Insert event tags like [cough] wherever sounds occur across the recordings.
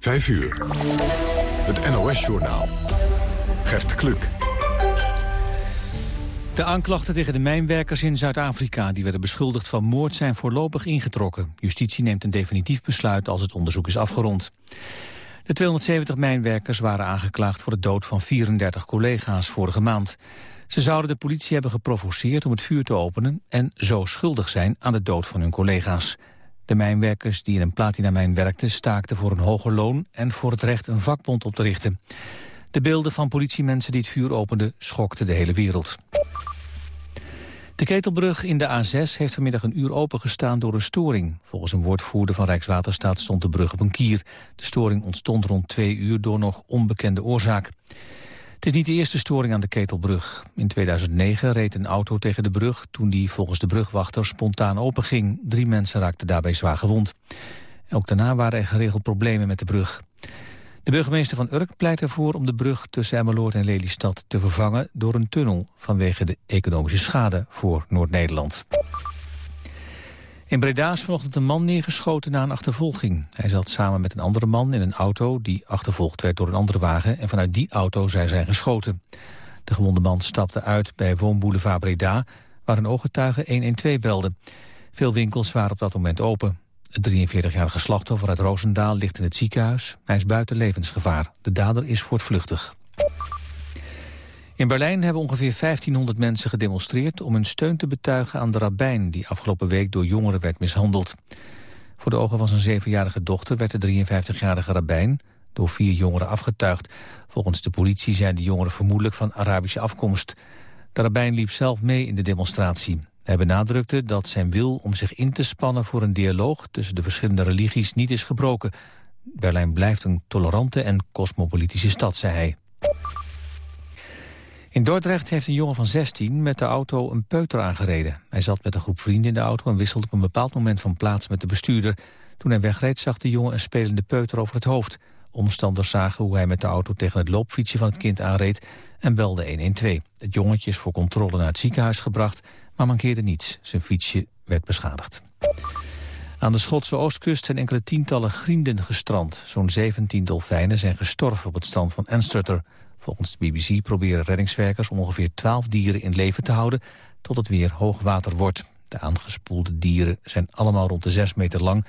5 uur. Het NOS-journaal. Gert Kluk. De aanklachten tegen de mijnwerkers in Zuid-Afrika... die werden beschuldigd van moord zijn voorlopig ingetrokken. Justitie neemt een definitief besluit als het onderzoek is afgerond. De 270 mijnwerkers waren aangeklaagd voor de dood van 34 collega's vorige maand. Ze zouden de politie hebben geprovoceerd om het vuur te openen... en zo schuldig zijn aan de dood van hun collega's. De mijnwerkers die in een platinamijn werkten staakten voor een hoger loon... en voor het recht een vakbond op te richten. De beelden van politiemensen die het vuur openden schokten de hele wereld. De ketelbrug in de A6 heeft vanmiddag een uur opengestaan door een storing. Volgens een woordvoerder van Rijkswaterstaat stond de brug op een kier. De storing ontstond rond twee uur door nog onbekende oorzaak. Het is niet de eerste storing aan de Ketelbrug. In 2009 reed een auto tegen de brug toen die volgens de brugwachter spontaan openging. Drie mensen raakten daarbij zwaar gewond. Ook daarna waren er geregeld problemen met de brug. De burgemeester van Urk pleit ervoor om de brug tussen Emmeloord en Lelystad te vervangen door een tunnel vanwege de economische schade voor Noord-Nederland. In Breda is vanochtend een man neergeschoten na een achtervolging. Hij zat samen met een andere man in een auto die achtervolgd werd door een andere wagen... en vanuit die auto zij zijn geschoten. De gewonde man stapte uit bij woonboulevard Breda... waar een ooggetuige 112 belde. Veel winkels waren op dat moment open. Het 43-jarige slachtoffer uit Roosendaal ligt in het ziekenhuis. Hij is buiten levensgevaar. De dader is voortvluchtig. In Berlijn hebben ongeveer 1500 mensen gedemonstreerd... om hun steun te betuigen aan de rabbijn... die afgelopen week door jongeren werd mishandeld. Voor de ogen van zijn zevenjarige dochter werd de 53-jarige rabbijn... door vier jongeren afgetuigd. Volgens de politie zijn de jongeren vermoedelijk van Arabische afkomst. De rabbijn liep zelf mee in de demonstratie. Hij benadrukte dat zijn wil om zich in te spannen voor een dialoog... tussen de verschillende religies niet is gebroken. Berlijn blijft een tolerante en cosmopolitische stad, zei hij. In Dordrecht heeft een jongen van 16 met de auto een peuter aangereden. Hij zat met een groep vrienden in de auto en wisselde op een bepaald moment van plaats met de bestuurder. Toen hij wegreed zag de jongen een spelende peuter over het hoofd. Omstanders zagen hoe hij met de auto tegen het loopfietsje van het kind aanreed en belde 112. Het jongetje is voor controle naar het ziekenhuis gebracht, maar mankeerde niets. Zijn fietsje werd beschadigd. Aan de Schotse oostkust zijn enkele tientallen grienden gestrand. Zo'n 17 dolfijnen zijn gestorven op het strand van Anstrutter. Volgens de BBC proberen reddingswerkers ongeveer 12 dieren in leven te houden... tot het weer hoog water wordt. De aangespoelde dieren zijn allemaal rond de 6 meter lang.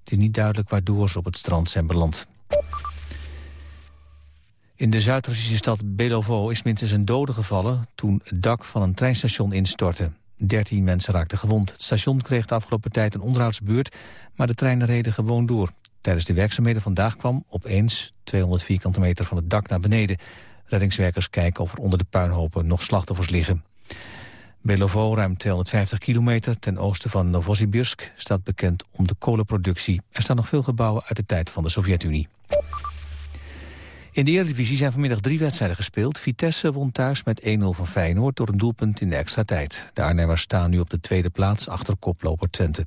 Het is niet duidelijk waardoor ze op het strand zijn beland. In de Zuid-Russische stad Belovo is minstens een dode gevallen... toen het dak van een treinstation instortte. 13 mensen raakten gewond. Het station kreeg de afgelopen tijd een onderhoudsbeurt... maar de treinen reden gewoon door. Tijdens de werkzaamheden vandaag kwam opeens 200 vierkante meter van het dak naar beneden. Reddingswerkers kijken of er onder de puinhopen nog slachtoffers liggen. Belovo, ruim 250 kilometer ten oosten van Novosibirsk, staat bekend om de kolenproductie. Er staan nog veel gebouwen uit de tijd van de Sovjet-Unie. In de Eredivisie zijn vanmiddag drie wedstrijden gespeeld. Vitesse won thuis met 1-0 van Feyenoord door een doelpunt in de extra tijd. De Arnhemmers staan nu op de tweede plaats achter koploper Twente.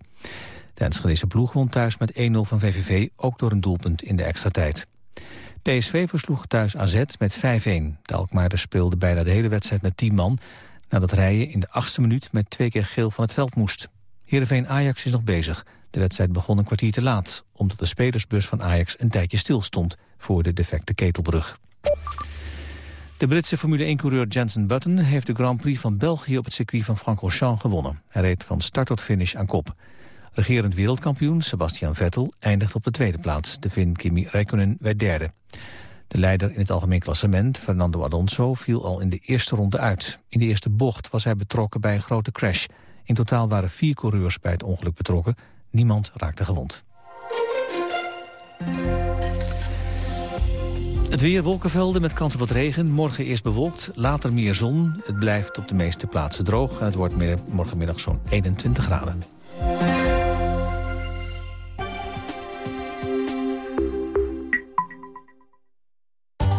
De Enschedeze ploeg won thuis met 1-0 van VVV, ook door een doelpunt in de extra tijd. PSV versloeg thuis AZ met 5-1. De Alkmaarders speelden bijna de hele wedstrijd met 10 man... nadat Rijen in de achtste minuut met twee keer geel van het veld moest. Heerenveen Ajax is nog bezig. De wedstrijd begon een kwartier te laat... omdat de spelersbus van Ajax een tijdje stil stond... voor de defecte ketelbrug. De Britse Formule 1-coureur Jensen Button heeft de Grand Prix van België... op het circuit van Francorchamps gewonnen. Hij reed van start tot finish aan kop. Regerend wereldkampioen Sebastian Vettel eindigt op de tweede plaats. De Finn Kimi Räikkönen werd derde. De leider in het algemeen klassement, Fernando Alonso, viel al in de eerste ronde uit. In de eerste bocht was hij betrokken bij een grote crash. In totaal waren vier coureurs bij het ongeluk betrokken. Niemand raakte gewond. Het weer, wolkenvelden met kans op wat regen. Morgen eerst bewolkt, later meer zon. Het blijft op de meeste plaatsen droog en het wordt morgenmiddag zo'n 21 graden.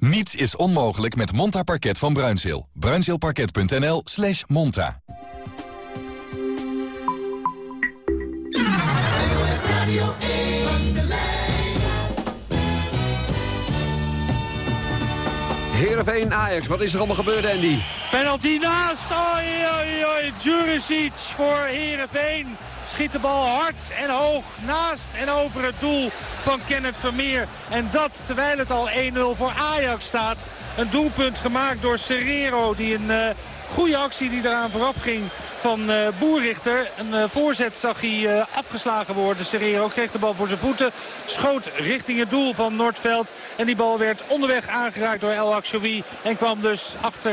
Niets is onmogelijk met Monta Parket van Bruinzeel. Bruinzeelparket.nl slash monta. Heerenveen Ajax, wat is er allemaal gebeurd Andy? Penalty naast, oi oi oi, Juricic voor Heerenveen. Schiet de bal hard en hoog naast en over het doel van Kenneth Vermeer. En dat terwijl het al 1-0 voor Ajax staat. Een doelpunt gemaakt door Serrero die een uh, goede actie die eraan vooraf ging van uh, Boerrichter. Een uh, voorzet zag hij uh, afgeslagen worden. Serrero kreeg de bal voor zijn voeten. Schoot richting het doel van Noordveld. En die bal werd onderweg aangeraakt door El Akshoui. En kwam dus achter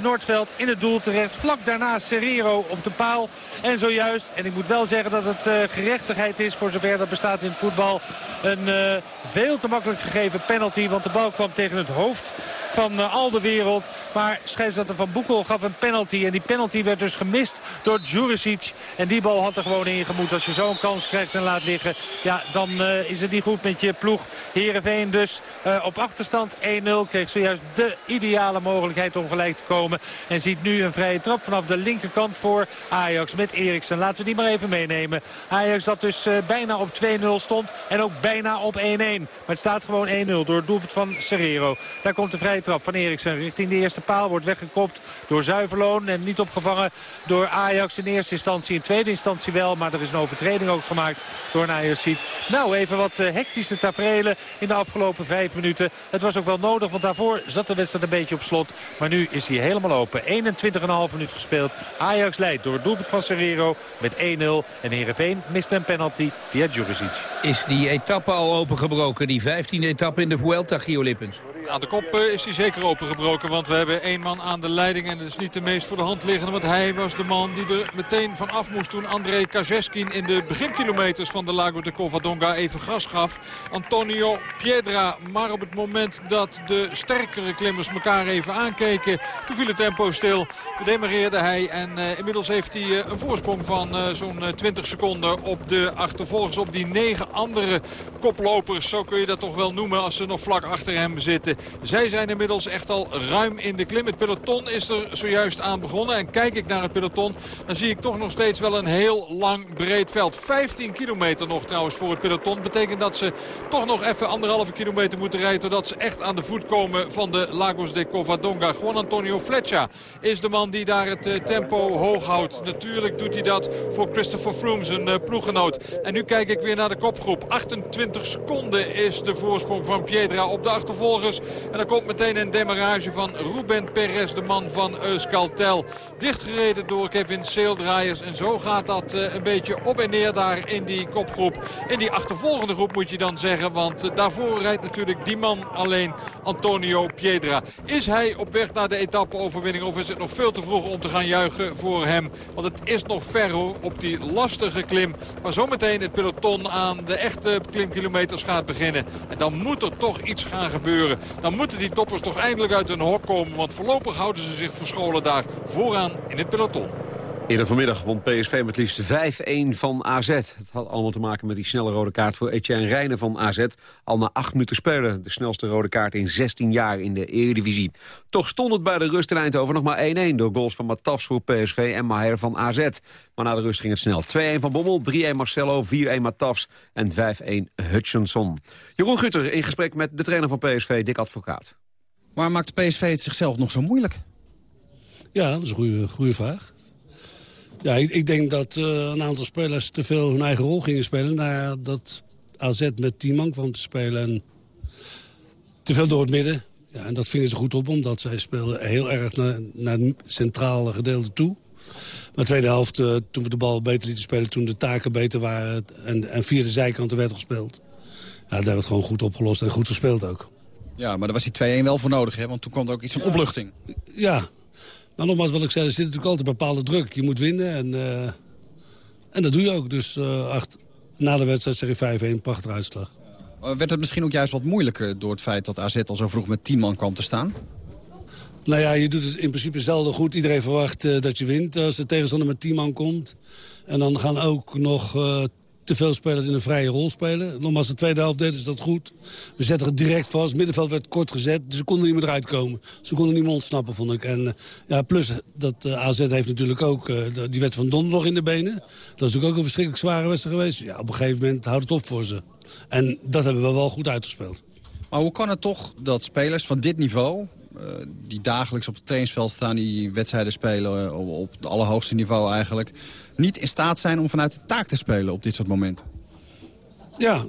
Noordveld in het doel terecht. Vlak daarna Serrero op de paal. En zojuist, en ik moet wel zeggen dat het uh, gerechtigheid is voor zover dat bestaat in het voetbal. Een uh, veel te makkelijk gegeven penalty. Want de bal kwam tegen het hoofd van uh, al de wereld. Maar scheidsrechter Van Boekel gaf een penalty. En die penalty werd dus gemist door Juricic. En die bal had er gewoon ingemoet. Als je zo'n kans krijgt en laat liggen, ja, dan uh, is het niet goed met je ploeg. Heerenveen dus uh, op achterstand 1-0. Kreeg zojuist de ideale mogelijkheid om gelijk te komen. En ziet nu een vrije trap vanaf de linkerkant voor Ajax met Eriksen. Laten we die maar even meenemen. Ajax dat dus bijna op 2-0 stond. En ook bijna op 1-1. Maar het staat gewoon 1-0 door het doelpunt van Serrero. Daar komt de vrije trap van Eriksen richting de eerste paal. Wordt weggekopt door Zuiverloon. En niet opgevangen door Ajax in eerste instantie. In tweede instantie wel. Maar er is een overtreding ook gemaakt door een. Nou, even wat uh, hectische tafereelen in de afgelopen vijf minuten. Het was ook wel nodig, want daarvoor zat de wedstrijd een beetje op slot. Maar nu is hij helemaal open. 21,5 minuut gespeeld. Ajax leidt door het doelpunt van Serrero met 1-0. En Heerenveen mist een penalty via Djuricic. Is die etappe al opengebroken? Die 15e etappe in de Vuelta, Gio Lippens? Aan de kop is hij zeker opengebroken. Want we hebben één man aan de leiding. En dat is niet de meest voor de hand liggende. Want hij was de man die er meteen van af moest toen André Kajeskin in de beginkilometers van de Lago de Covadonga even gas gaf. Antonio Piedra. Maar op het moment dat de sterkere klimmers elkaar even aankeken. Toen viel het tempo stil. Demareerde hij. En uh, inmiddels heeft hij uh, een voorsprong van uh, zo'n 20 seconden op de achtervolgers. Op die negen andere koplopers. Zo kun je dat toch wel noemen als ze nog vlak achter hem zitten. Zij zijn inmiddels echt al ruim in de klim. Het peloton is er zojuist aan begonnen. En kijk ik naar het peloton, dan zie ik toch nog steeds wel een heel lang breed veld. 15 kilometer nog trouwens voor het peloton. Betekent dat ze toch nog even anderhalve kilometer moeten rijden... totdat ze echt aan de voet komen van de Lagos de Covadonga. Juan Antonio Fletcher is de man die daar het uh, tempo hoog houdt. Natuurlijk doet hij dat voor Christopher Froome, zijn uh, ploeggenoot. En nu kijk ik weer naar de kopgroep. 28 seconden is de voorsprong van Piedra op de achtervolgers. En dan komt meteen een demarrage van Ruben Perez, de man van Euskaltel. Dichtgereden door Kevin Seeldraaiers. En zo gaat dat uh, een beetje op en neer daar in die kopgroep. In die achtervolgende groep moet je dan zeggen. Want uh, daarvoor rijdt natuurlijk die man alleen Antonio Piedra. Is hij op weg naar de etappeoverwinning of is het nog veel te vroeg om te gaan juichen voor hem? Want het is nog ver hoor, op die lastige klim. Maar zometeen het peloton aan de echte klimkilometers gaat beginnen. En dan moet er toch iets gaan gebeuren. Dan moeten die toppers toch eindelijk uit hun hok komen. Want voorlopig houden ze zich verscholen daar vooraan in het peloton. Eerder vanmiddag won PSV met liefst 5-1 van AZ. Het had allemaal te maken met die snelle rode kaart voor Etienne Rijnen van AZ. Al na 8 minuten spelen. De snelste rode kaart in 16 jaar in de Eredivisie. Toch stond het bij de rust in Eindhoven nog maar 1-1... door goals van Matafs voor PSV en Maher van AZ. Maar na de rust ging het snel. 2-1 van Bommel, 3-1 Marcelo, 4-1 Matafs en 5-1 Hutchinson. Jeroen Gutter in gesprek met de trainer van PSV, Dick Advocaat. Waar maakt de PSV het zichzelf nog zo moeilijk? Ja, dat is een goede, goede vraag. Ja, ik, ik denk dat uh, een aantal spelers te veel hun eigen rol gingen spelen. Nou, dat AZ met 10 man kwam te spelen en te veel door het midden. Ja, en dat vingen ze goed op, omdat zij speelden heel erg naar, naar het centrale gedeelte toe. Maar de tweede helft, uh, toen we de bal beter lieten spelen... toen de taken beter waren en, en via de zijkanten werd gespeeld... Ja, daar hebben we het gewoon goed opgelost en goed gespeeld ook. Ja, maar daar was die 2-1 wel voor nodig, hè? Want toen kwam er ook iets van opluchting. Ja, maar nogmaals wat ik zei, er zit natuurlijk altijd bepaalde druk. Je moet winnen en, uh, en dat doe je ook. Dus uh, acht, na de wedstrijd zeg je 5-1, prachtige uitslag. werd het misschien ook juist wat moeilijker door het feit dat AZ al zo vroeg met 10 man kwam te staan? Nou ja, je doet het in principe zelden goed. Iedereen verwacht uh, dat je wint als de tegenstander met 10 man komt. En dan gaan ook nog te veel spelers in een vrije rol spelen. Nogmaals, de tweede helft deden ze dat goed. We zetten het direct vast. Het middenveld werd kort gezet. Dus ze konden niet meer eruit komen. Ze konden niet meer ontsnappen, vond ik. En uh, ja, plus dat uh, AZ heeft natuurlijk ook uh, die wedstrijd van donderdag in de benen. Dat is natuurlijk ook een verschrikkelijk zware wedstrijd geweest. Ja, op een gegeven moment houdt het op voor ze. En dat hebben we wel goed uitgespeeld. Maar hoe kan het toch dat spelers van dit niveau... die dagelijks op het trainingsveld staan, die wedstrijden spelen op, op het allerhoogste niveau eigenlijk niet in staat zijn om vanuit de taak te spelen op dit soort momenten. Ja,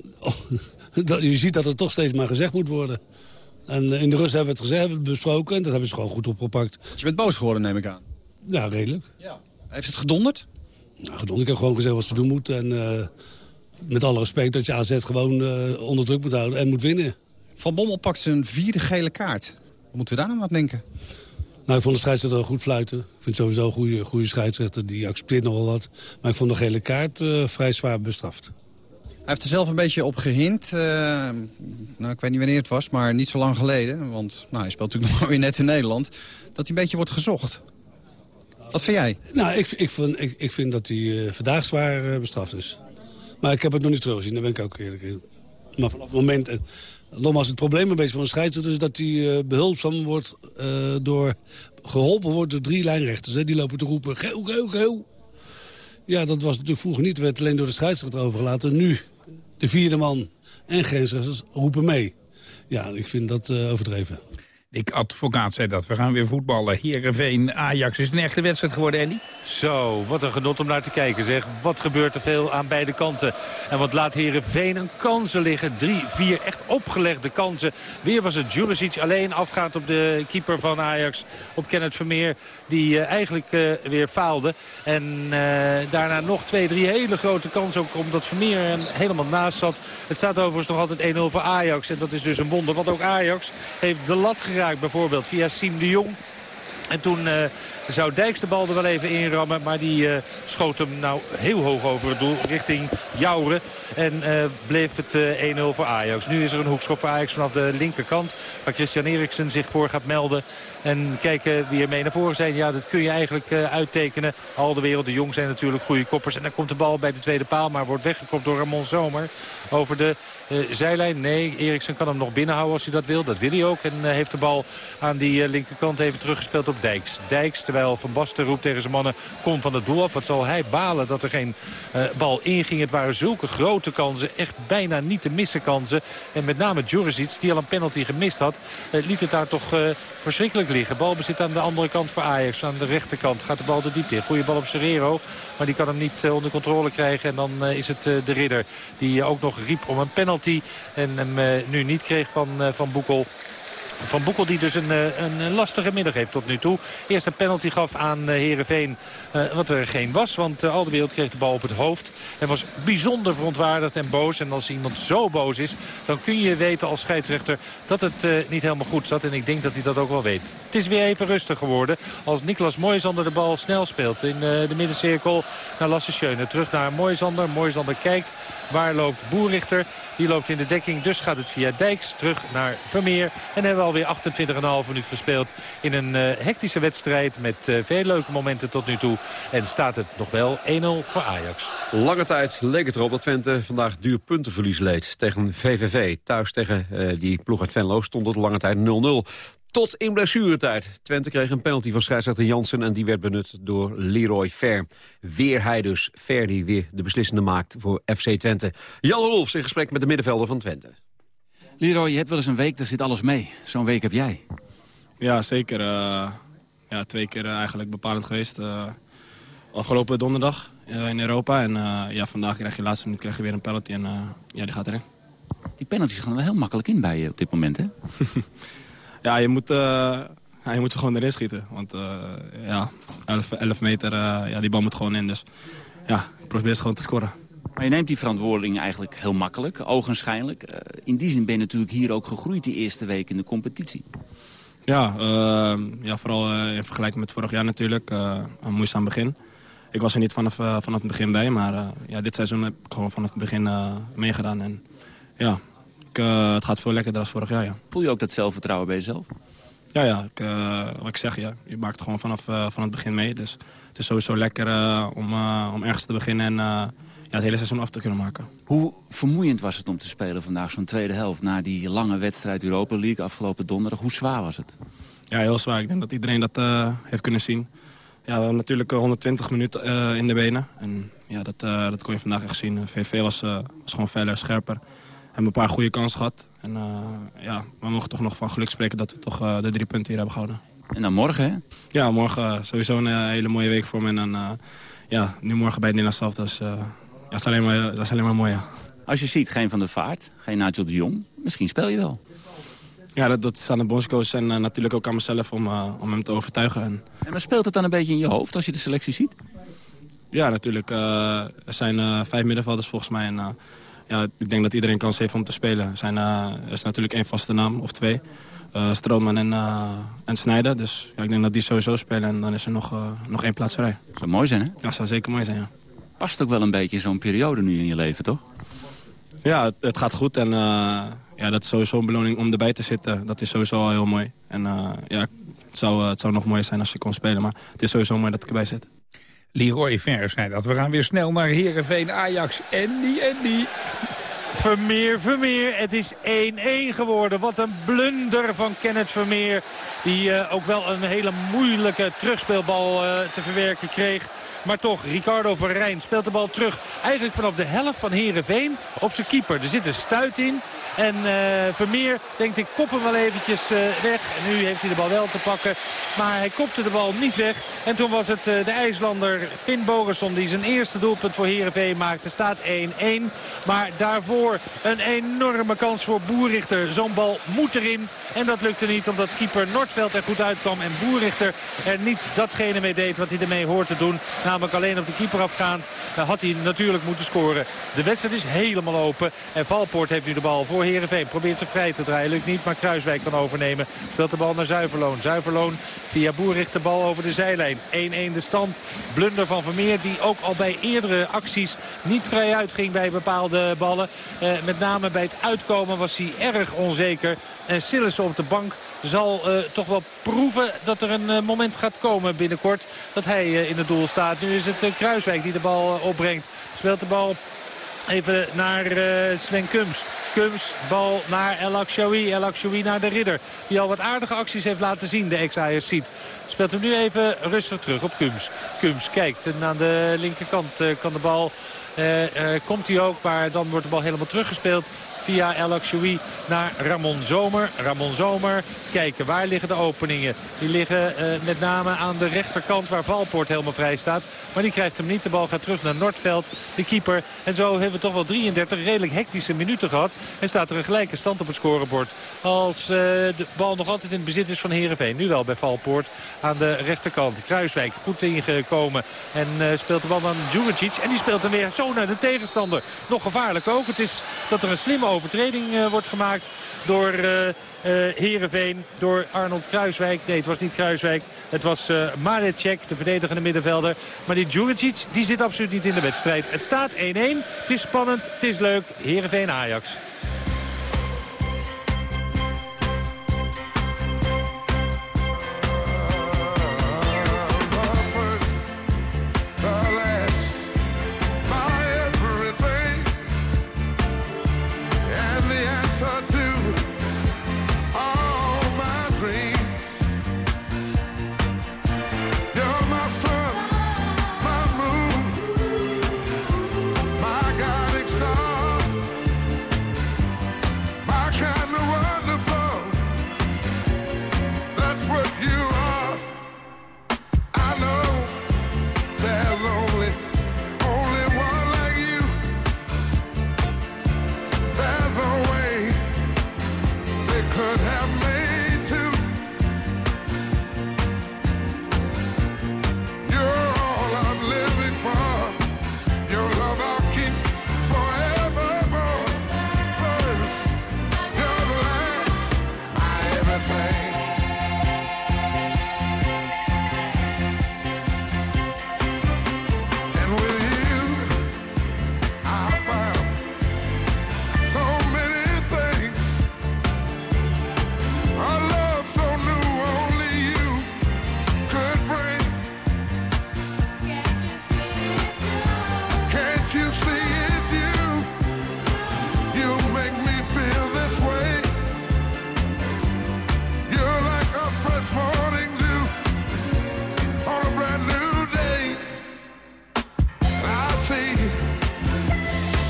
[laughs] je ziet dat er toch steeds maar gezegd moet worden. En in de rust hebben we het gezegd, hebben we het besproken... en dat hebben ze gewoon goed opgepakt. Dus je bent boos geworden, neem ik aan? Ja, redelijk. Ja. Heeft het gedonderd? Nou, gedonderd. Ik heb gewoon gezegd wat ze doen moeten. En uh, met alle respect dat je AZ gewoon uh, onder druk moet houden en moet winnen. Van Bommel pakt zijn vierde gele kaart. Wat moeten we daar nou aan denken? Nou, ik vond de scheidsrechter goed fluiten. Ik vind sowieso een goede, goede scheidsrechter. Die accepteert nogal wat. Maar ik vond de gele kaart uh, vrij zwaar bestraft. Hij heeft er zelf een beetje op gehind. Uh, nou, ik weet niet wanneer het was, maar niet zo lang geleden. Want nou, hij speelt natuurlijk [laughs] nog weer net in Nederland. Dat hij een beetje wordt gezocht. Wat vind jij? Nou, ik, ik, vind, ik, ik vind dat hij uh, vandaag zwaar bestraft is. Maar ik heb het nog niet teruggezien, daar ben ik ook eerlijk in. Maar vanaf het moment... Nogmaals, het probleem een beetje van een scheidsrechter is dat hij uh, behulpzaam wordt uh, door... geholpen wordt door drie lijnrechters. Hè. Die lopen te roepen, geel, geel, geel. Ja, dat was natuurlijk vroeger niet. werd alleen door de scheidsrechter overgelaten. Nu, de vierde man en grensrechters roepen mee. Ja, ik vind dat uh, overdreven. Ik advocaat zei dat. We gaan weer voetballen. Heerenveen, Ajax. Is een echte wedstrijd geworden, Andy? Zo, wat een genot om naar te kijken zeg. Wat gebeurt er veel aan beide kanten. En wat laat Heerenveen een kansen liggen. Drie, vier echt opgelegde kansen. Weer was het Juricic alleen afgaand op de keeper van Ajax. Op Kenneth Vermeer. Die uh, eigenlijk uh, weer faalde. En uh, daarna nog twee, drie hele grote kansen. Ook omdat Vermeer er helemaal naast zat. Het staat overigens nog altijd 1-0 voor Ajax. En dat is dus een wonder. Want ook Ajax heeft de lat geraakt bijvoorbeeld via Siem de Jong. En toen uh, zou Dijks de bal er wel even inrammen. Maar die uh, schoot hem nou heel hoog over het doel richting Jouren. En uh, bleef het 1-0 voor Ajax. Nu is er een hoekschop voor Ajax vanaf de linkerkant. Waar Christian Eriksen zich voor gaat melden. En kijken wie er mee naar voren zijn. Ja, dat kun je eigenlijk uh, uittekenen. Al de wereld, de Jong zijn natuurlijk goede koppers. En dan komt de bal bij de tweede paal. Maar wordt weggekopt door Ramon Zomer. Over de uh, zijlijn. Nee, Eriksen kan hem nog binnenhouden als hij dat wil. Dat wil hij ook. En uh, heeft de bal aan die linkerkant even teruggespeeld op Dijks. Dijks, terwijl Van Basten roept tegen zijn mannen... kom van het doel af. Wat zal hij balen dat er geen bal inging. Het waren zulke grote kansen. Echt bijna niet te missen kansen. En met name Juricic, die al een penalty gemist had... liet het daar toch verschrikkelijk liggen. Balbezit aan de andere kant voor Ajax. Aan de rechterkant gaat de bal de diepte in. Goede bal op Serrero. Maar die kan hem niet uh, onder controle krijgen. En dan uh, is het uh, de ridder die ook nog riep om een penalty. En hem nu niet kreeg van, van Boekel. Van Boekel die dus een, een lastige middag heeft tot nu toe. Eerst een penalty gaf aan Herenveen, uh, wat er geen was. Want al de wereld kreeg de bal op het hoofd. En was bijzonder verontwaardigd en boos. En als iemand zo boos is, dan kun je weten als scheidsrechter dat het niet helemaal goed zat. En ik denk dat hij dat ook wel weet. Het is weer even rustig geworden. Als Niklas Mooijzander de bal snel speelt in de middencirkel naar Lasse Schöne. Terug naar Mooijzander. Mooijzander kijkt. Waar loopt Boerrichter? Die loopt in de dekking. Dus gaat het via Dijks terug naar Vermeer. En hebben we alweer 28,5 minuut gespeeld in een uh, hectische wedstrijd. Met uh, veel leuke momenten tot nu toe. En staat het nog wel 1-0 voor Ajax. Lange tijd leek het erop dat Twente vandaag duur puntenverlies leed. Tegen VVV. Thuis tegen uh, die ploeg uit Venlo stond het lange tijd 0-0. Tot in blessuretijd. Twente kreeg een penalty van scheidsrechter Jansen... en die werd benut door Leroy Fer. Weer hij dus. Fer die weer de beslissende maakt voor FC Twente. Jan Rolfs in gesprek met de middenvelder van Twente. Leroy, je hebt wel eens een week, daar zit alles mee. Zo'n week heb jij. Ja, zeker. Uh, ja, twee keer uh, eigenlijk bepalend geweest. Uh, afgelopen donderdag in Europa. En ja, vandaag krijg je de laatste minuut krijg je weer een penalty en ja, die gaat erin. Die penalties gaan er wel heel makkelijk in bij je op dit moment, hè? [laughs] ja, je moet, uh, ja, je moet ze gewoon erin schieten. Want uh, ja, 11, 11 meter, uh, ja, die bal moet gewoon in. Dus ja, ik probeer ze gewoon te scoren. Maar je neemt die verantwoording eigenlijk heel makkelijk, ogenschijnlijk. Uh, in die zin ben je natuurlijk hier ook gegroeid die eerste week in de competitie. Ja, uh, ja vooral uh, in vergelijking met vorig jaar natuurlijk. een moeizaam begin. Ik was er niet vanaf, vanaf het begin bij, maar ja, dit seizoen heb ik gewoon vanaf het begin meegedaan. En ja, ik, het gaat veel lekkerder dan vorig jaar, ja. Voel je ook dat zelfvertrouwen bij jezelf? Ja, ja ik, wat ik zeg, ja, je maakt het gewoon vanaf van het begin mee. Dus het is sowieso lekker om, om ergens te beginnen en ja, het hele seizoen af te kunnen maken. Hoe vermoeiend was het om te spelen vandaag, zo'n tweede helft... na die lange wedstrijd Europa League afgelopen donderdag? Hoe zwaar was het? Ja, heel zwaar. Ik denk dat iedereen dat heeft kunnen zien. Ja, we hebben natuurlijk 120 minuten uh, in de benen. En ja, dat, uh, dat kon je vandaag echt zien. VV was, was gewoon verder, scherper. Hebben een paar goede kansen gehad. En ja, we mogen toch nog van geluk spreken dat we toch de drie punten hier hebben gehouden. En dan morgen, hè? Ja, morgen sowieso een hele mooie week voor me. En dan, ja, nu morgen bij het Nederlands zelf. Dus dat is alleen maar, dat is alleen maar mooi, ja. Als je ziet, geen Van der Vaart, geen Nigel de Jong, misschien speel je wel. Ja, dat, dat is aan de bondscoach en uh, natuurlijk ook aan mezelf om, uh, om hem te overtuigen. En... en maar speelt het dan een beetje in je hoofd als je de selectie ziet? Ja, natuurlijk. Uh, er zijn vijf middenvelders volgens mij. En, ja, ik denk dat iedereen kans heeft om te spelen. Er, zijn, er is natuurlijk één vaste naam, of twee. Strootman en, en Snijder. Dus ja, ik denk dat die sowieso spelen en dan is er nog, nog één plaats vrij. Zou mooi zijn, hè? Ja, zou zeker mooi zijn, ja past ook wel een beetje zo'n periode nu in je leven, toch? Ja, het, het gaat goed en ja, dat is sowieso een beloning om erbij te zitten. Dat is sowieso al heel mooi. En ja, het zou, het zou nog mooier zijn als je kon spelen, maar het is sowieso mooi dat ik erbij zit. Leroy Ver zei dat. We gaan weer snel naar Herenveen Ajax. Andy, Andy. Vermeer, Vermeer. Het is 1-1 geworden. Wat een blunder van Kenneth Vermeer. Die uh, ook wel een hele moeilijke terugspeelbal uh, te verwerken kreeg. Maar toch, Ricardo Verrijn speelt de bal terug. Eigenlijk vanaf de helft van Herenveen op zijn keeper. Er zit een stuit in. En uh, Vermeer denkt ik kop hem wel eventjes uh, weg. En nu heeft hij de bal wel te pakken. Maar hij kopte de bal niet weg. En toen was het uh, de IJslander Finn Bogerson die zijn eerste doelpunt voor Herenveen maakte. Staat 1-1. Maar daarvoor een enorme kans voor Boerichter. Zo'n bal moet erin. En dat lukte niet omdat keeper Noordveld er goed uitkwam. En Boerichter er niet datgene mee deed wat hij ermee hoort te doen. Namelijk alleen op de keeper afgaand. Dan had hij natuurlijk moeten scoren. De wedstrijd is helemaal open. En Valpoort heeft nu de bal voor Heerenveen. Probeert zich vrij te draaien. Lukt niet, maar Kruiswijk kan overnemen. Speelt de bal naar Zuiverloon. Zuiverloon via Boericht de bal over de zijlijn. 1-1 de stand. Blunder van Vermeer die ook al bij eerdere acties niet vrij uitging bij bepaalde ballen. Eh, met name bij het uitkomen was hij erg onzeker. En Sillissen op de bank zal uh, toch wel proeven dat er een uh, moment gaat komen binnenkort. Dat hij uh, in het doel staat. Nu is het Kruiswijk die de bal opbrengt. Speelt de bal Even naar uh, Sven Kums. Kums, bal naar El Akshawi. El Akshawi naar de ridder. Die al wat aardige acties heeft laten zien, de ex ziet. Speelt hem nu even rustig terug op Kums. Kums kijkt en aan de linkerkant kan de bal... Komt hij ook, maar dan wordt de bal helemaal teruggespeeld via El Akshoui naar Ramon Zomer. Ramon Zomer, kijken waar liggen de openingen. Die liggen uh, met name aan de rechterkant waar Valpoort helemaal vrij staat. Maar die krijgt hem niet. De bal gaat terug naar Noordveld, de keeper. En zo hebben we toch wel 33 redelijk hectische minuten gehad. En staat er een gelijke stand op het scorebord. Als uh, de bal nog altijd in het bezit is van Heerenveen. Nu wel bij Valpoort aan de rechterkant. Kruiswijk goed ingekomen. En uh, speelt de bal aan Djuricic. En die speelt hem weer zo naar de tegenstander. Nog gevaarlijk ook. Het is dat er een slimme overtreding uh, wordt gemaakt door uh, uh, Heerenveen. Door Arnold Kruiswijk. Nee, het was niet Kruiswijk. Het was uh, Marecek, de verdedigende middenvelder. Maar die Djuricic, die zit absoluut niet in de wedstrijd. Het staat 1-1. Het is spannend, het is leuk. Heerenveen Ajax.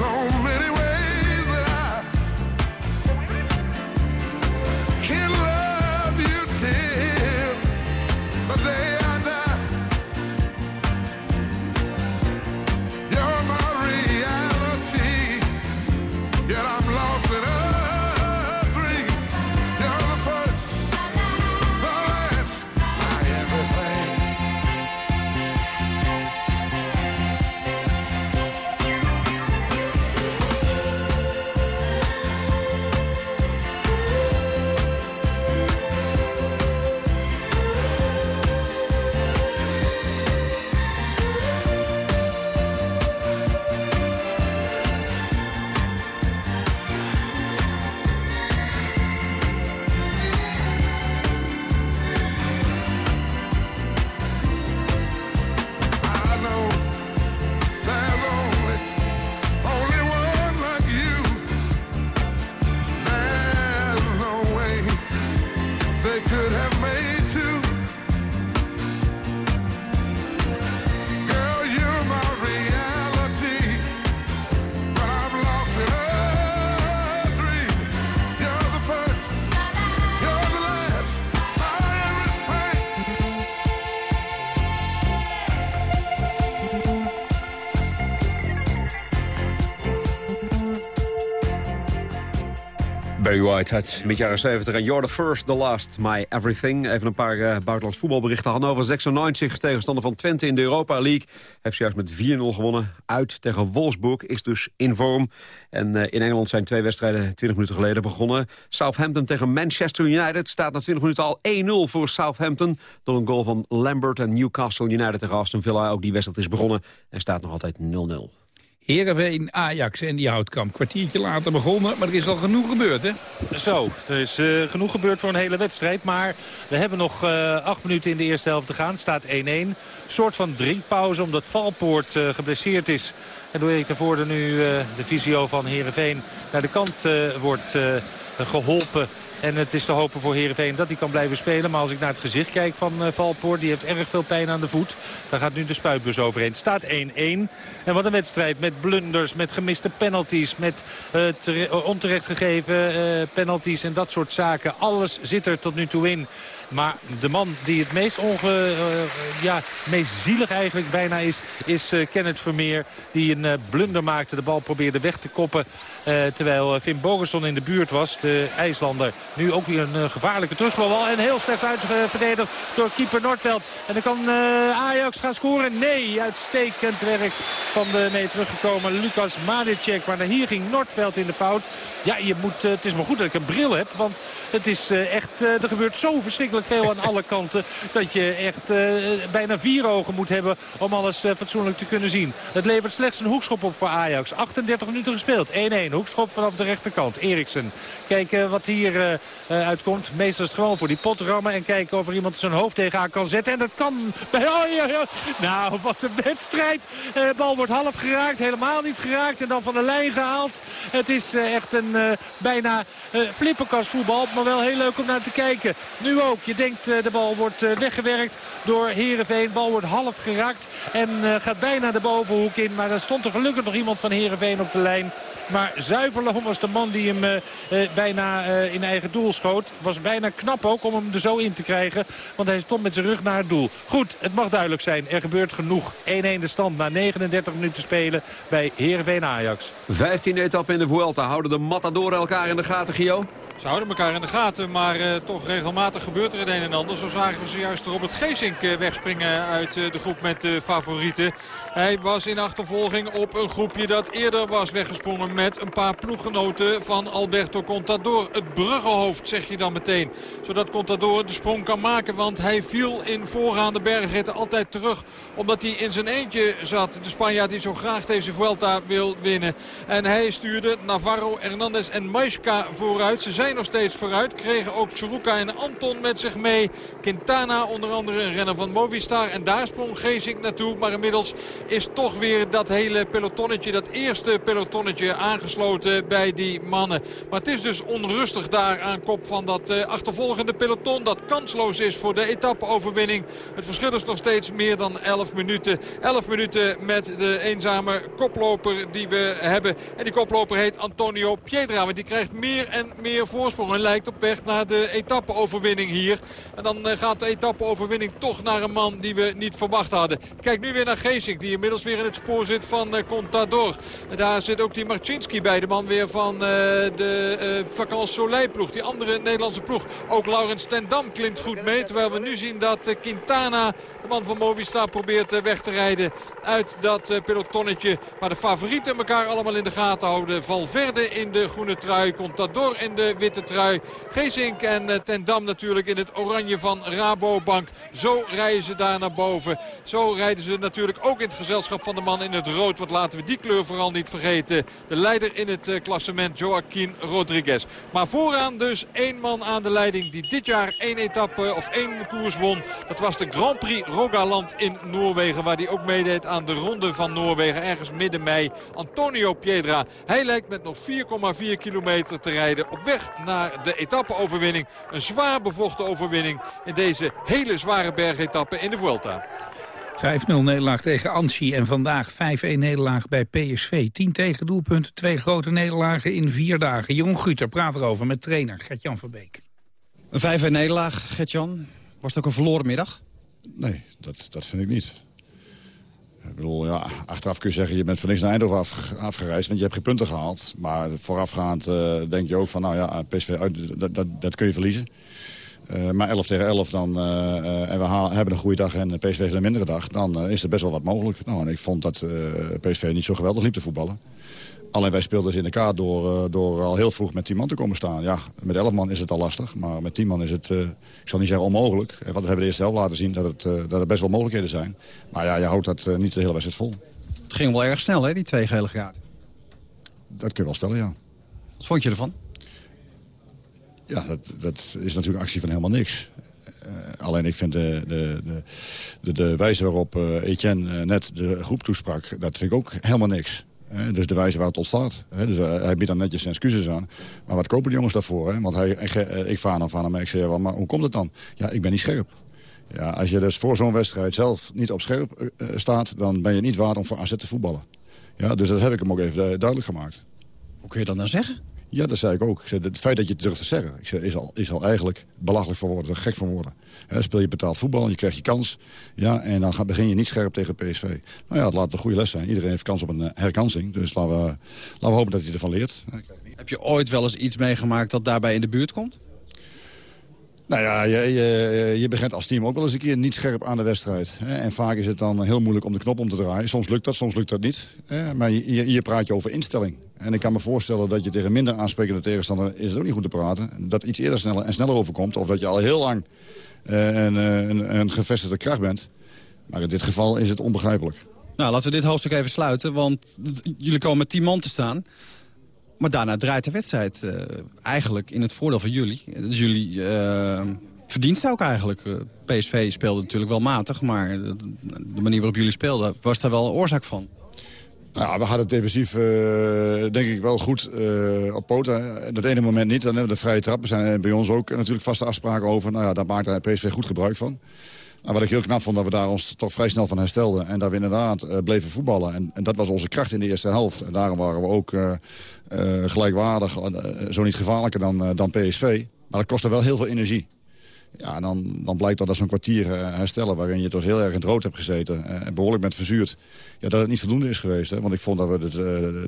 so Uit mid jaren 70 en You're the First, the Last, My Everything. Even een paar uh, buitenlands voetbalberichten. Hannover 96, tegenstander van Twente in de Europa League. Heeft juist met 4-0 gewonnen. Uit tegen Wolfsburg, is dus in vorm. En uh, in Engeland zijn twee wedstrijden 20 minuten geleden begonnen. Southampton tegen Manchester United staat na 20 minuten al 1-0 voor Southampton. Door een goal van Lambert en Newcastle United tegen Aston Villa. Ook die wedstrijd is begonnen en staat nog altijd 0-0. Heerenveen, Ajax en die houtkamp. Kwartiertje later begonnen, maar er is al genoeg gebeurd, hè? Zo, er is uh, genoeg gebeurd voor een hele wedstrijd. Maar we hebben nog uh, acht minuten in de eerste helft te gaan. staat 1-1. soort van drinkpauze omdat Valpoort uh, geblesseerd is. En door Erik de nu de visio van Heerenveen naar de kant wordt geholpen. En het is te hopen voor Heerenveen dat hij kan blijven spelen. Maar als ik naar het gezicht kijk van uh, Valpoort, die heeft erg veel pijn aan de voet. Daar gaat nu de spuitbus overheen. Staat 1-1. En wat een wedstrijd met blunders, met gemiste penalties, met uh, onterecht gegeven uh, penalties en dat soort zaken. Alles zit er tot nu toe in. Maar de man die het meest, onge, uh, ja, meest zielig eigenlijk bijna is, is uh, Kenneth Vermeer. Die een uh, blunder maakte, de bal probeerde weg te koppen. terwijl Finn Bogerson in de buurt was, de IJslander. Nu ook weer een gevaarlijke terugspelbal. En heel slecht uitverdedigd door keeper Noordveld. En dan kan Ajax gaan scoren. Nee, uitstekend werk van de mee teruggekomen Lucas Madicek. Maar hier ging Noordveld in de fout. Ja, je moet, het is maar goed dat ik een bril heb. Want het is echt, er gebeurt zo verschrikkelijk veel aan alle kanten. Dat je echt uh, bijna vier ogen moet hebben om alles uh, fatsoenlijk te kunnen zien. Het levert slechts een hoekschop op voor Ajax. 38 minuten gespeeld. 1-1. Hoekschop vanaf de rechterkant. Eriksen. Kijken wat hier uh, uitkomt. Meestal is gewoon voor die pot rammen. En kijken of er iemand zijn hoofd tegenaan kan zetten. En dat kan. Ja. Nou, wat een wedstrijd. Bal wordt half geraakt. Helemaal niet geraakt. En dan van de lijn gehaald. Het is echt een bijna flipperkast voetbal. Maar wel heel leuk om naar te kijken. Nu ook. Denkt uh, de bal wordt uh, weggewerkt door Heerenveen. De bal wordt half geraakt en uh, gaat bijna de bovenhoek in. Maar er stond er gelukkig nog iemand van Heerenveen op de lijn. Maar Zuiverloom was de man die hem uh, bijna uh, in eigen doel schoot. Was bijna knap ook om hem er zo in te krijgen. Want hij stond met zijn rug naar het doel. Goed, het mag duidelijk zijn. Er gebeurt genoeg. 1-1 de stand na 39 minuten spelen bij Heerenveen Ajax. 15e etappe in de Vuelta. Houden de Matadoren elkaar in de gaten, Gio? Ze houden elkaar in de gaten, maar uh, toch regelmatig gebeurt er het een en ander. Zo zagen we zojuist Robert Geesink uh, wegspringen uit uh, de groep met de favorieten. Hij was in achtervolging op een groepje dat eerder was weggesprongen met een paar ploeggenoten van Alberto Contador. Het bruggenhoofd zeg je dan meteen. Zodat Contador de sprong kan maken, want hij viel in voorgaande bergritten altijd terug. Omdat hij in zijn eentje zat. De Spanjaard die zo graag deze Vuelta wil winnen. En hij stuurde Navarro, Hernandez en Maisca vooruit. Ze zijn nog steeds vooruit. Kregen ook Churuka en Anton met zich mee. Quintana onder andere een renner van Movistar. En daar sprong Geesink naartoe. Maar inmiddels is toch weer dat hele pelotonnetje, dat eerste pelotonnetje aangesloten bij die mannen. Maar het is dus onrustig daar aan kop van dat uh, achtervolgende peloton. Dat kansloos is voor de etappe-overwinning. Het verschil is nog steeds meer dan 11 minuten. 11 minuten met de eenzame koploper die we hebben. En die koploper heet Antonio Piedra. Want die krijgt meer en meer voorsprong. En lijkt op weg naar de etappe-overwinning hier. En dan uh, gaat de etappe-overwinning toch naar een man die we niet verwacht hadden. Kijk nu weer naar Geesink die inmiddels weer in het spoor zit van uh, Contador. En daar zit ook die Marcinski bij. De man weer van uh, de uh, Soleil ploeg. Die andere Nederlandse ploeg. Ook Laurens Tendam klimt goed mee. Terwijl we nu zien dat Quintana, de man van Movistar, probeert weg te rijden uit dat pelotonnetje. Maar de favorieten elkaar allemaal in de gaten houden. Valverde in de groene trui. Contador in de witte trui. Geesink en Tendam natuurlijk in het oranje van Rabobank. Zo rijden ze daar naar boven. Zo rijden ze natuurlijk ook in het gezelschap van de man in het rood. Want laten we die kleur vooral niet vergeten. De leider in het uh, klassement Joaquin Rodriguez. Maar vooraan dus één man aan de leiding die dit jaar één etappe of één koers won. Dat was de Grand Prix Rogaland in Noorwegen. Waar hij ook meedeed aan de ronde van Noorwegen. Ergens midden mei. Antonio Piedra. Hij lijkt met nog 4,4 kilometer te rijden op weg naar de etappe-overwinning. Een zwaar bevochten overwinning in deze hele zware bergetappe in de Vuelta. 5-0 nederlaag tegen Anchi en vandaag 5-1 nederlaag bij PSV. 10 tegen doelpunten, twee grote nederlagen in vier dagen. Jeroen Guter praat erover met trainer Gert-Jan Verbeek. Een 5-1 nederlaag, Gert-Jan. Was het ook een verloren middag? Nee, dat, dat vind ik niet. Ja, achteraf kun je zeggen, je bent van niks naar Eindhoven af, afgereisd, want je hebt geen punten gehaald. Maar voorafgaand uh, denk je ook van, nou ja, PSV uit, dat, dat, dat kun je verliezen. Uh, maar 11 tegen 11 dan, en we hebben een goede dag en PSV heeft een mindere dag... dan is er best wel wat mogelijk. Nou, en ik vond dat PSV niet zo geweldig liep te voetballen. Alleen wij speelden dus in de kaart door, door al heel vroeg met 10 man te komen staan. Ja, met 11 man is het al lastig, maar met 10 man is het, ik zal niet zeggen onmogelijk. Want we hebben de eerste helft laten zien dat, het, dat er best wel mogelijkheden zijn. Maar ja, je houdt dat niet de hele wedstrijd vol. Het ging wel erg snel, hè, die twee gele kaarten? Dat kun je wel stellen, ja. Wat vond je ervan? Ja, dat, dat is natuurlijk actie van helemaal niks. Uh, alleen ik vind de, de, de, de, wijze waarop uh, Etienne uh, net de groep toesprak... dat vind ik ook helemaal niks. Dus de wijze waar het ontstaat. dus hij biedt dan netjes zijn excuses aan. Maar wat kopen de jongens daarvoor? Hè? Want hij, ik vraag dan van hem en ik zeg, maar hoe komt het dan? Ja, ik ben niet scherp. Ja, als je dus voor zo'n wedstrijd zelf niet op scherp staat... dan ben je niet waard om voor AZ te voetballen. Ja, dus dat heb ik hem ook even duidelijk gemaakt. Hoe kun je dat nou zeggen? Ja, dat zei ik ook. Ik zei, het feit dat je het durft te zeggen ik zei, is, al, is al eigenlijk belachelijk voor woorden, gek van woorden. He, speel je betaald voetbal, je krijgt je kans. Ja, en dan ga, begin je niet scherp tegen PSV. Nou ja, het laat een goede les zijn. Iedereen heeft kans op een uh, herkansing. Dus laten we, laten we hopen dat hij ervan leert. Heb je ooit wel eens iets meegemaakt dat daarbij in de buurt komt? Nou ja, je, je, je, begint als team ook wel eens een keer niet scherp aan de wedstrijd. En vaak is het dan heel moeilijk om de knop om te draaien. Soms lukt dat, soms lukt dat niet. Maar hier praat je over instelling. En ik kan me voorstellen dat je tegen minder aansprekende tegenstander... is het ook niet goed te praten. Dat iets eerder sneller en sneller overkomt. Of dat je al heel lang uh, een, gevestigde kracht bent. Maar in dit geval is het onbegrijpelijk. Nou, laten we dit hoofdstuk even sluiten. Want jullie komen met 10 man te staan. Maar daarna draait de wedstrijd uh, eigenlijk in het voordeel van jullie. Dus jullie uh, verdienst ook eigenlijk. PSV speelde natuurlijk wel matig, maar de manier waarop jullie speelden... was daar wel oorzaak van. Nou, we hadden het defensief uh, denk ik wel goed uh, op poten. Dat ene moment niet, dan hebben we de vrije trappen. zijn bij ons ook natuurlijk vaste afspraken over. Nou ja, daar maakte PSV goed gebruik van. En wat ik heel knap vond, dat we daar ons toch vrij snel van herstelden. En dat we inderdaad bleven voetballen. En, en, dat was onze kracht in de eerste helft. En daarom waren we ook gelijkwaardig, zo niet gevaarlijker dan, dan PSV. Maar dat kostte wel heel veel energie. Ja, dan, dan blijkt dat dat zo'n kwartier herstellen... waarin je dus heel erg in het rood hebt gezeten en behoorlijk bent verzuurd... Ja, dat het niet voldoende is geweest. Hè? Want ik vond dat we het,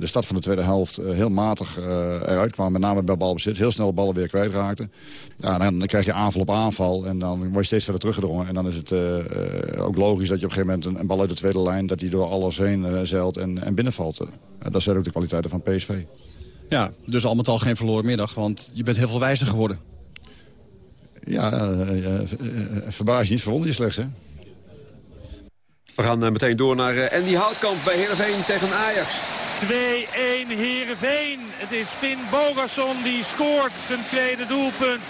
de start van de tweede helft heel matig eruit kwamen. Met name bij balbezit. Heel snel ballen weer kwijtraakten. Ja, dan, krijg je aanval op aanval en dan word je steeds verder teruggedrongen. En dan is het ook logisch dat je op een gegeven moment een, een bal uit de tweede lijn... dat die door alles heen zeilt en, en binnenvalt. dat zijn ook de kwaliteiten van PSV. Ja, dus al met al geen verloren middag, want je bent heel veel wijzer geworden. Ja, uh, uh, verbaas je niet, verwonder je slechts, hè? We gaan meteen door naar Andy Houtkamp bij Heerenveen tegen Ajax. 2-1 Heerenveen. Het is Finn Bogason die scoort zijn tweede doelpunt.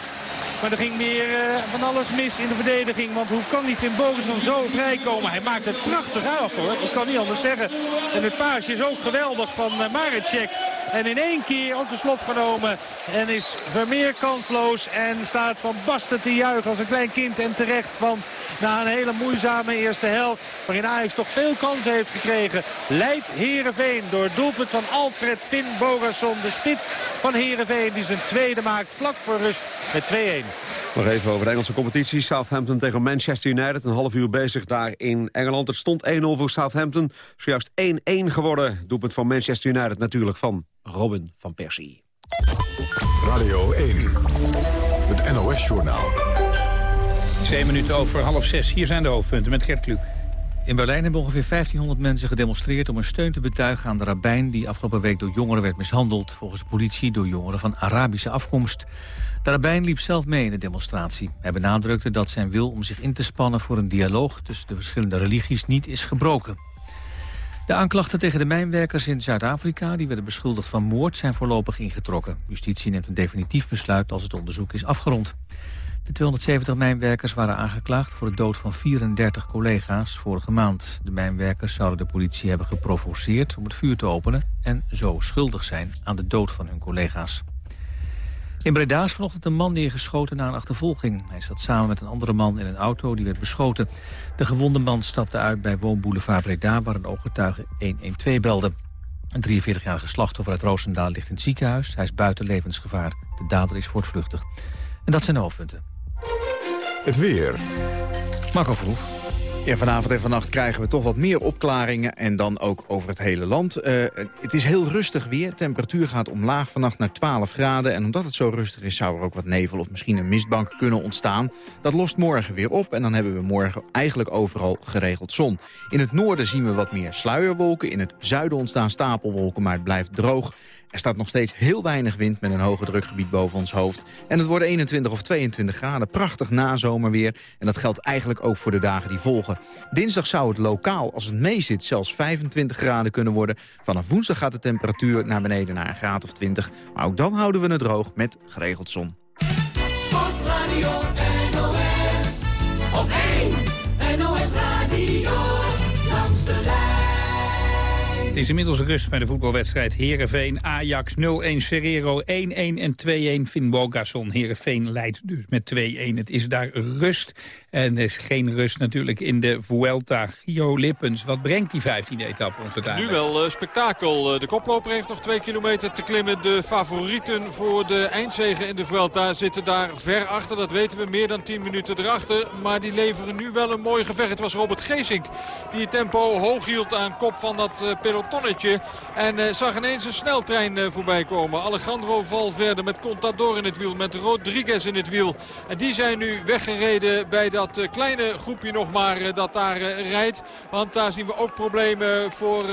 Maar er ging meer uh, van alles mis in de verdediging. Want hoe kan die Finn Bogason zo vrijkomen? Hij maakt het prachtig af hoor. Ik kan niet anders zeggen. En het paasje is ook geweldig van uh, Maricek. En in één keer op de slot genomen. En is Vermeer kansloos. En staat Van Basten te juichen als een klein kind. En terecht. Want na een hele moeizame eerste helft. Waarin Ajax toch veel kansen heeft gekregen. Leidt Heerenveen door het doelpunt van Alfred Finn Bogason. De spits van Heerenveen die zijn tweede maakt. Vlak voor rust met 2-1. Nog even over de Engelse competitie. Southampton tegen Manchester United. Een half uur bezig daar in Engeland. Het stond 1-0 voor Southampton. Zojuist 1-1 geworden. Doelpunt van Manchester United natuurlijk van Robin van Persie. Radio 1. Het NOS-journaal. Twee minuten over half zes. Hier zijn de hoofdpunten met Gert Kluk. In Berlijn hebben ongeveer 1500 mensen gedemonstreerd om een steun te betuigen aan de rabbijn die afgelopen week door jongeren werd mishandeld. Volgens de politie door jongeren van Arabische afkomst. De rabbijn liep zelf mee in de demonstratie. Hij benadrukte dat zijn wil om zich in te spannen voor een dialoog tussen de verschillende religies niet is gebroken. De aanklachten tegen de mijnwerkers in Zuid-Afrika... die werden beschuldigd van moord, zijn voorlopig ingetrokken. Justitie neemt een definitief besluit als het onderzoek is afgerond. De 270 mijnwerkers waren aangeklaagd voor de dood van 34 collega's vorige maand. De mijnwerkers zouden de politie hebben geprovoceerd om het vuur te openen... en zo schuldig zijn aan de dood van hun collega's. In Breda is vanochtend een man neergeschoten na een achtervolging. Hij zat samen met een andere man in een auto die werd beschoten. De gewonde man stapte uit bij woonboulevard Breda... waar een ooggetuige 112 belde. Een 43-jarige slachtoffer uit Roosendaal ligt in het ziekenhuis. Hij is buiten levensgevaar. De dader is voortvluchtig. En dat zijn de hoofdpunten. Het weer. Marco Vroeg. Ja, vanavond en vannacht krijgen we toch wat meer opklaringen en dan ook over het hele land. Uh, het is heel rustig weer. Temperatuur gaat omlaag vannacht naar 12 graden. En omdat het zo rustig is zou er ook wat nevel of misschien een mistbank kunnen ontstaan. Dat lost morgen weer op en dan hebben we morgen eigenlijk overal geregeld zon. In het noorden zien we wat meer sluierwolken. In het zuiden ontstaan stapelwolken, maar het blijft droog. Er staat nog steeds heel weinig wind met een hoge drukgebied boven ons hoofd. En het wordt 21 of 22 graden. Prachtig nazomerweer. En dat geldt eigenlijk ook voor de dagen die volgen. Dinsdag zou het lokaal, als het meezit, zelfs 25 graden kunnen worden. Vanaf woensdag gaat de temperatuur naar beneden naar een graad of 20. Maar ook dan houden we het droog met geregeld zon. Het is inmiddels rust bij de voetbalwedstrijd Herenveen Ajax 0-1 Serrero 1-1 en 2-1 Finn. Herenveen leidt dus met 2-1. Het is daar rust en er is geen rust natuurlijk in de Vuelta. Gio Lippens, wat brengt die 15e etappe ons uiteindelijk? Nu wel uh, spektakel. Uh, de koploper heeft nog twee kilometer te klimmen. De favorieten voor de eindzegen in de Vuelta zitten daar ver achter. Dat weten we, meer dan 10 minuten erachter. Maar die leveren nu wel een mooi gevecht. Het was Robert Geesink die het tempo hoog hield aan kop van dat uh, pelotonnetje. En uh, zag ineens een sneltrein uh, voorbij komen. Alejandro Valverde met Contador in het wiel. Met Rodriguez in het wiel. En die zijn nu weggereden bij dat uh, kleine groepje nog maar dat daar rijdt. Want daar zien we ook problemen voor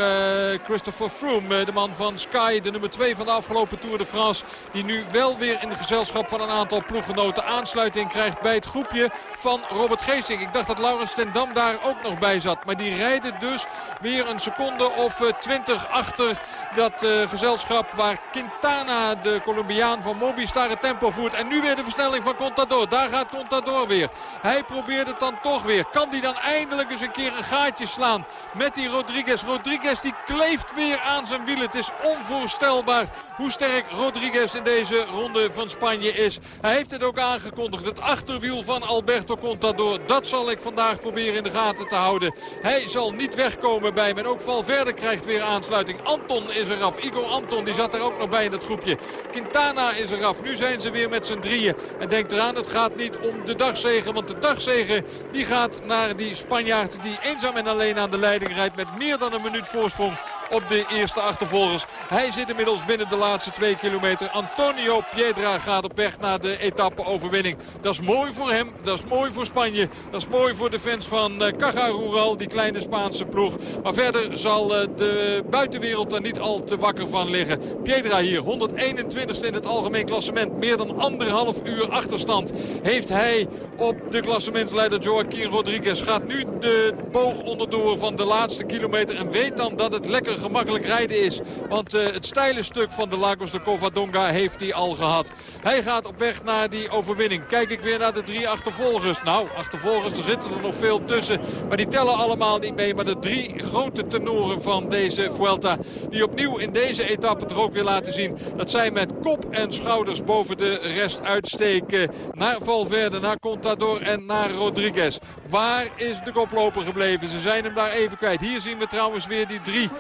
Christopher Froome. de man van Sky, de nummer 2 van de afgelopen Tour de France. Die nu wel weer in de gezelschap van een aantal ploeggenoten aansluiting krijgt bij het groepje van Robert Geesink. Ik dacht dat Laurens ten Dam daar ook nog bij zat. Maar die rijden dus weer een seconde of 20 achter dat uh, gezelschap waar Quintana, de Colombiaan van Mobistar, het tempo voert. En nu weer de versnelling van Contador. Daar gaat Contador weer. Hij probeert het dan toch weer. Kan die dan eindelijk eens een keer een gaatje slaan met die Rodriguez. Rodriguez die kleeft weer aan zijn wielen. Het is onvoorstelbaar hoe sterk Rodriguez in deze ronde van Spanje is. Hij heeft het ook aangekondigd. Het achterwiel van Alberto Contador. Dat zal ik vandaag proberen in de gaten te houden. Hij zal niet wegkomen bij men. Ook Valverde krijgt weer aansluiting. Anton is eraf. Igor Anton die zat er ook nog bij in dat groepje. Quintana is eraf. Nu zijn ze weer met z'n drieën. En denk eraan, het gaat niet om de dagzegen. Want de dagzegen die gaat naar die Spanjaard die eenzaam en alleen aan de leiding rijdt. Met meer dan een minuut voorsprong op de eerste achtervolgers. Hij zit inmiddels binnen de laatste twee kilometer. Antonio Piedra gaat op weg naar de etappe-overwinning. Dat is mooi voor hem, dat is mooi voor Spanje. Dat is mooi voor de fans van uh, Caja Rural, die kleine Spaanse ploeg. Maar verder zal uh, de buitenwereld er niet al te wakker van liggen. Piedra hier, 121ste in het algemeen klassement. Meer dan anderhalf uur achterstand heeft hij op de klassementsleider Joaquin Rodriguez. Gaat nu de boog onderdoor van de laatste kilometer en weet dan dat het lekker gemakkelijk rijden is. Want uh, het steile stuk van de Lagos de Covadonga heeft hij al gehad. Hij gaat op weg naar die overwinning. Kijk ik weer naar de drie achtervolgers. Nou, achtervolgers, er zitten er nog veel tussen. Maar die tellen allemaal niet mee. Maar de drie grote tenoren van deze Vuelta... die opnieuw in deze etappe toch ook weer laten zien... dat zij met kop en schouders boven de rest uitsteken. Naar Valverde, naar Contador en naar Rodriguez. Waar is de koploper gebleven? Ze zijn hem daar even kwijt. Hier zien we trouwens weer die drie